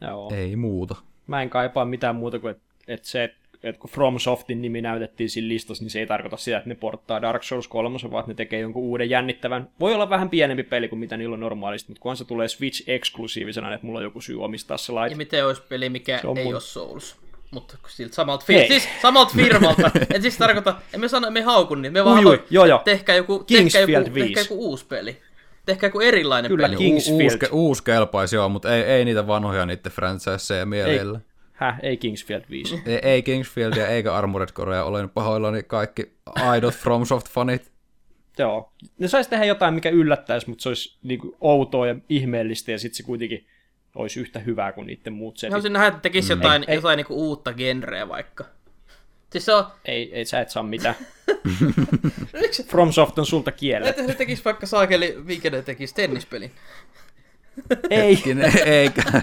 Joo. Ei muuta. Mä en kaipaa mitään muuta kuin, että et se, että kun FromSoftin nimi näytettiin siinä listassa, niin se ei tarkoita sitä, että ne porttaa Dark Souls 3, vaan että ne tekee jonkun uuden jännittävän. Voi olla vähän pienempi peli kuin mitä niillä on normaalisti, mutta kunhan se tulee Switch-eksklusiivisena, että mulla on joku syy omistaa se laite. Ja miten olisi peli, mikä ei mun... ole Souls? Mutta siltä samalta, fir- siis samalta firmalta. en siis tarkoita, emme sano, emme haukun niin, me vaan ui, joo, joo. tehkää joku, tehkää joku, tehkää joku uusi peli. Tehkää joku erilainen Kyllä, peli. Kingsfield. Uusi, uusi kelpaisi, joo, mutta ei, ei niitä vanhoja niiden franchiseja mielellä. Ei. Häh, ei Kingsfield 5. ei, ei Kingsfieldia eikä Armored Corea, olen pahoillani kaikki aidot FromSoft-fanit. Joo, ne saisi tehdä jotain, mikä yllättäisi, mutta se olisi niinku outoa ja ihmeellistä, ja sitten se kuitenkin olisi yhtä hyvää kuin niiden muut setit. Haluaisin nähdä, että tekisi mm. jotain, ei, jotain ei. Niinku uutta genreä vaikka. Siis se on... Ei, ei sä et saa mitään. FromSoft on sulta kielletty. Että se tekisi vaikka saakeli, mikä ne tekisi tennispelin. ei. Eikä.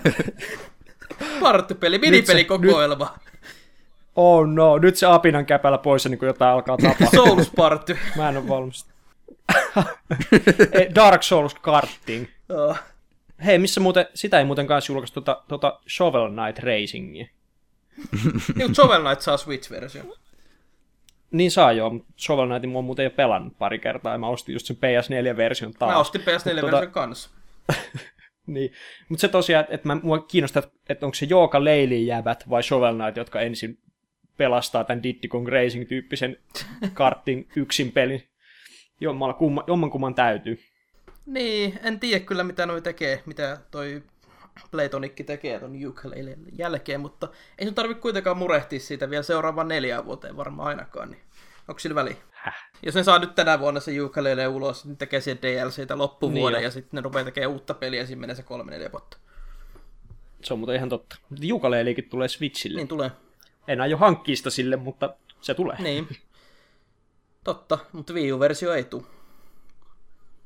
Parttipeli, minipelikokoelma. Oh no, nyt se apinan käpällä pois ja niin kuin jotain alkaa tapahtua. Souls Party. Mä en ole valmis. Dark Souls Karting. Oh. Hei, missä muuten, sitä ei muuten kanssa julkaistu tuota, tuota Shovel Knight Racingia. niin, Shovel Knight saa Switch-versio. Niin saa joo, mutta Shovel Knightin mä muuten jo pelannut pari kertaa, ja mä ostin just sen PS4-version taas. Mä ostin PS4-version tuota... kanssa. Niin. Mutta se tosiaan, että mä, mua kiinnostaa, että onko se Jooka Leiliin jäävät vai Shovel Knight, jotka ensin pelastaa tämän Diddy Kong Racing-tyyppisen kartin yksin pelin. Jomman, kumman, jomman kumman täytyy. Niin, en tiedä kyllä mitä noi tekee, mitä toi Playtonikki tekee ton Ukulelen jälkeen, mutta ei sun tarvitse kuitenkaan murehtia siitä vielä seuraavaan neljään vuoteen varmaan ainakaan, niin onko sillä väliä? Jos ne saa nyt tänä vuonna se Ukulele ulos, niin tekee siihen DLCtä loppuvuoden niin ja sitten ne rupeaa tekemään uutta peliä ja siinä menee se kolme neljä vuotta. Se on muuten ihan totta. Ukulelekin tulee Switchille. Niin tulee. En aio hankkia sitä sille, mutta se tulee. Niin. Totta, mutta Wii U-versio ei tule.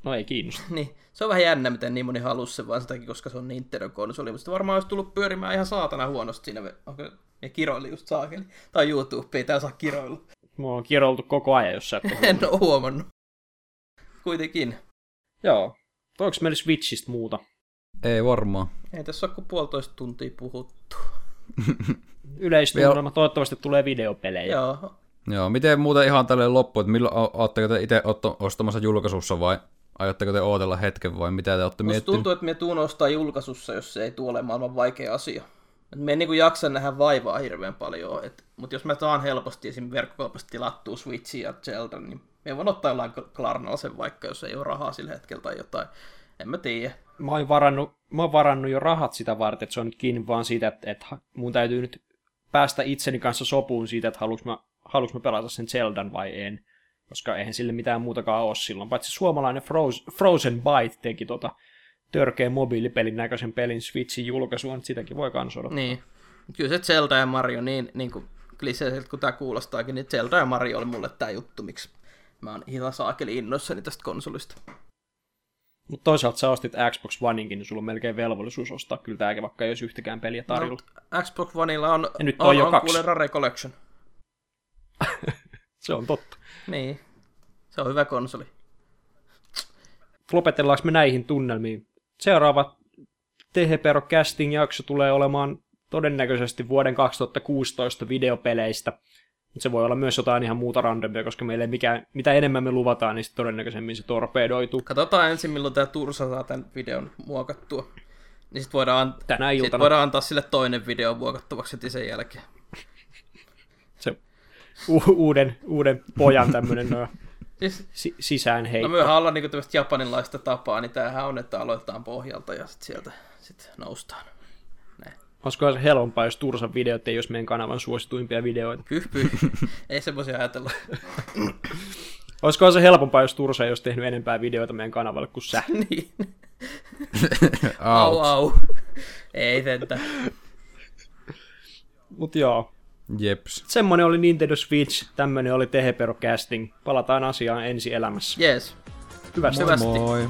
No ei kiinnosta. niin, se on vähän jännä, miten niin moni halusi sen vaan sitäkin, koska se on Nintendo-konsoli, mutta varmaan olisi tullut pyörimään ihan saatana huonosti siinä, onko ne kiroili just saakeli. Tai YouTube, ei tää saa kiroilla. Mua on kiroiltu koko ajan, jos sä et En ole huomannut. Kuitenkin. Joo. Onko meillä Switchistä muuta? Ei varmaan. Ei tässä ole kuin puolitoista tuntia puhuttu. Yleistunnelma, toivottavasti tulee videopelejä. Joo. Joo, miten muuten ihan tälle loppu, että milloin ootteko te itse ostamassa julkaisussa vai aiotteko te ootella hetken vai mitä te olette miettineet? tuntuu, että me tuun ostaa julkaisussa, jos se ei tule maailman vaikea asia. Me en niin jaksa nähdä vaivaa hirveän paljon, et, mutta jos mä saan helposti esimerkiksi verkkokaupasta tilattua Switchia ja Zelda, niin me voin ottaa jollain Klarnalsen vaikka, jos ei ole rahaa sillä hetkellä tai jotain. En mä tiedä. Mä oon varannut, mä varannut jo rahat sitä varten, että se on nyt kiinni vaan siitä, että, että mun täytyy nyt päästä itseni kanssa sopuun siitä, että haluanko mä, haluanko mä pelata sen Zeldan vai en. Koska eihän sille mitään muutakaan ole silloin. Paitsi suomalainen Frozen, Frozen Byte teki tota törkeä mobiilipelin näköisen pelin Switchin julkaisuun, että sitäkin voi kans odottaa. Niin. Kyllä se Zelda ja Mario, niin, niin kuin kliseiseltä kun tämä kuulostaakin, niin Zelda ja Mario oli mulle tämä juttu, miksi mä oon ihan saakeli innoissani tästä konsolista. Mutta toisaalta sä ostit Xbox Oneinkin, niin sulla on melkein velvollisuus ostaa kyllä tämäkin, vaikka ei olisi yhtäkään peliä tarjolla. No, Xbox Oneilla on, ja nyt on, on, jo on kaksi. Rare Collection. se on totta. Niin. Se on hyvä konsoli. Lopetellaanko me näihin tunnelmiin? Seuraava Tehepero Casting jakso tulee olemaan todennäköisesti vuoden 2016 videopeleistä. Mutta se voi olla myös jotain ihan muuta randomia, koska meille mikään, mitä enemmän me luvataan, niin todennäköisemmin se torpedoituu. Katsotaan ensin, milloin tämä Tursa saa tämän videon muokattua. Niin sitten voidaan, Tänä sit voidaan antaa sille toinen video muokattavaksi heti sen jälkeen. Se u- uuden, uuden pojan tämmöinen si- sisäänheitto. no myöhän ollaan niinku tämmöistä japanilaista tapaa, niin tämähän on, että aloitetaan pohjalta ja sitten sieltä sit noustaan. Näin. Olisikohan se helpompaa, jos Tursan videot ei olisi meidän kanavan suosituimpia videoita. Pyh. Ei semmoisia ajatella. Olisikohan se helpompaa, jos Tursa ei olisi tehnyt enempää videoita meidän kanavalle kuin sä. niin. Au, au. Ei sentä. Mut joo, Jeps. semmonen oli Nintendo Switch, tämmönen oli Tehepero Casting. Palataan asiaan ensi elämässä. Jees. Hyvästi. Hyvästi. Moi.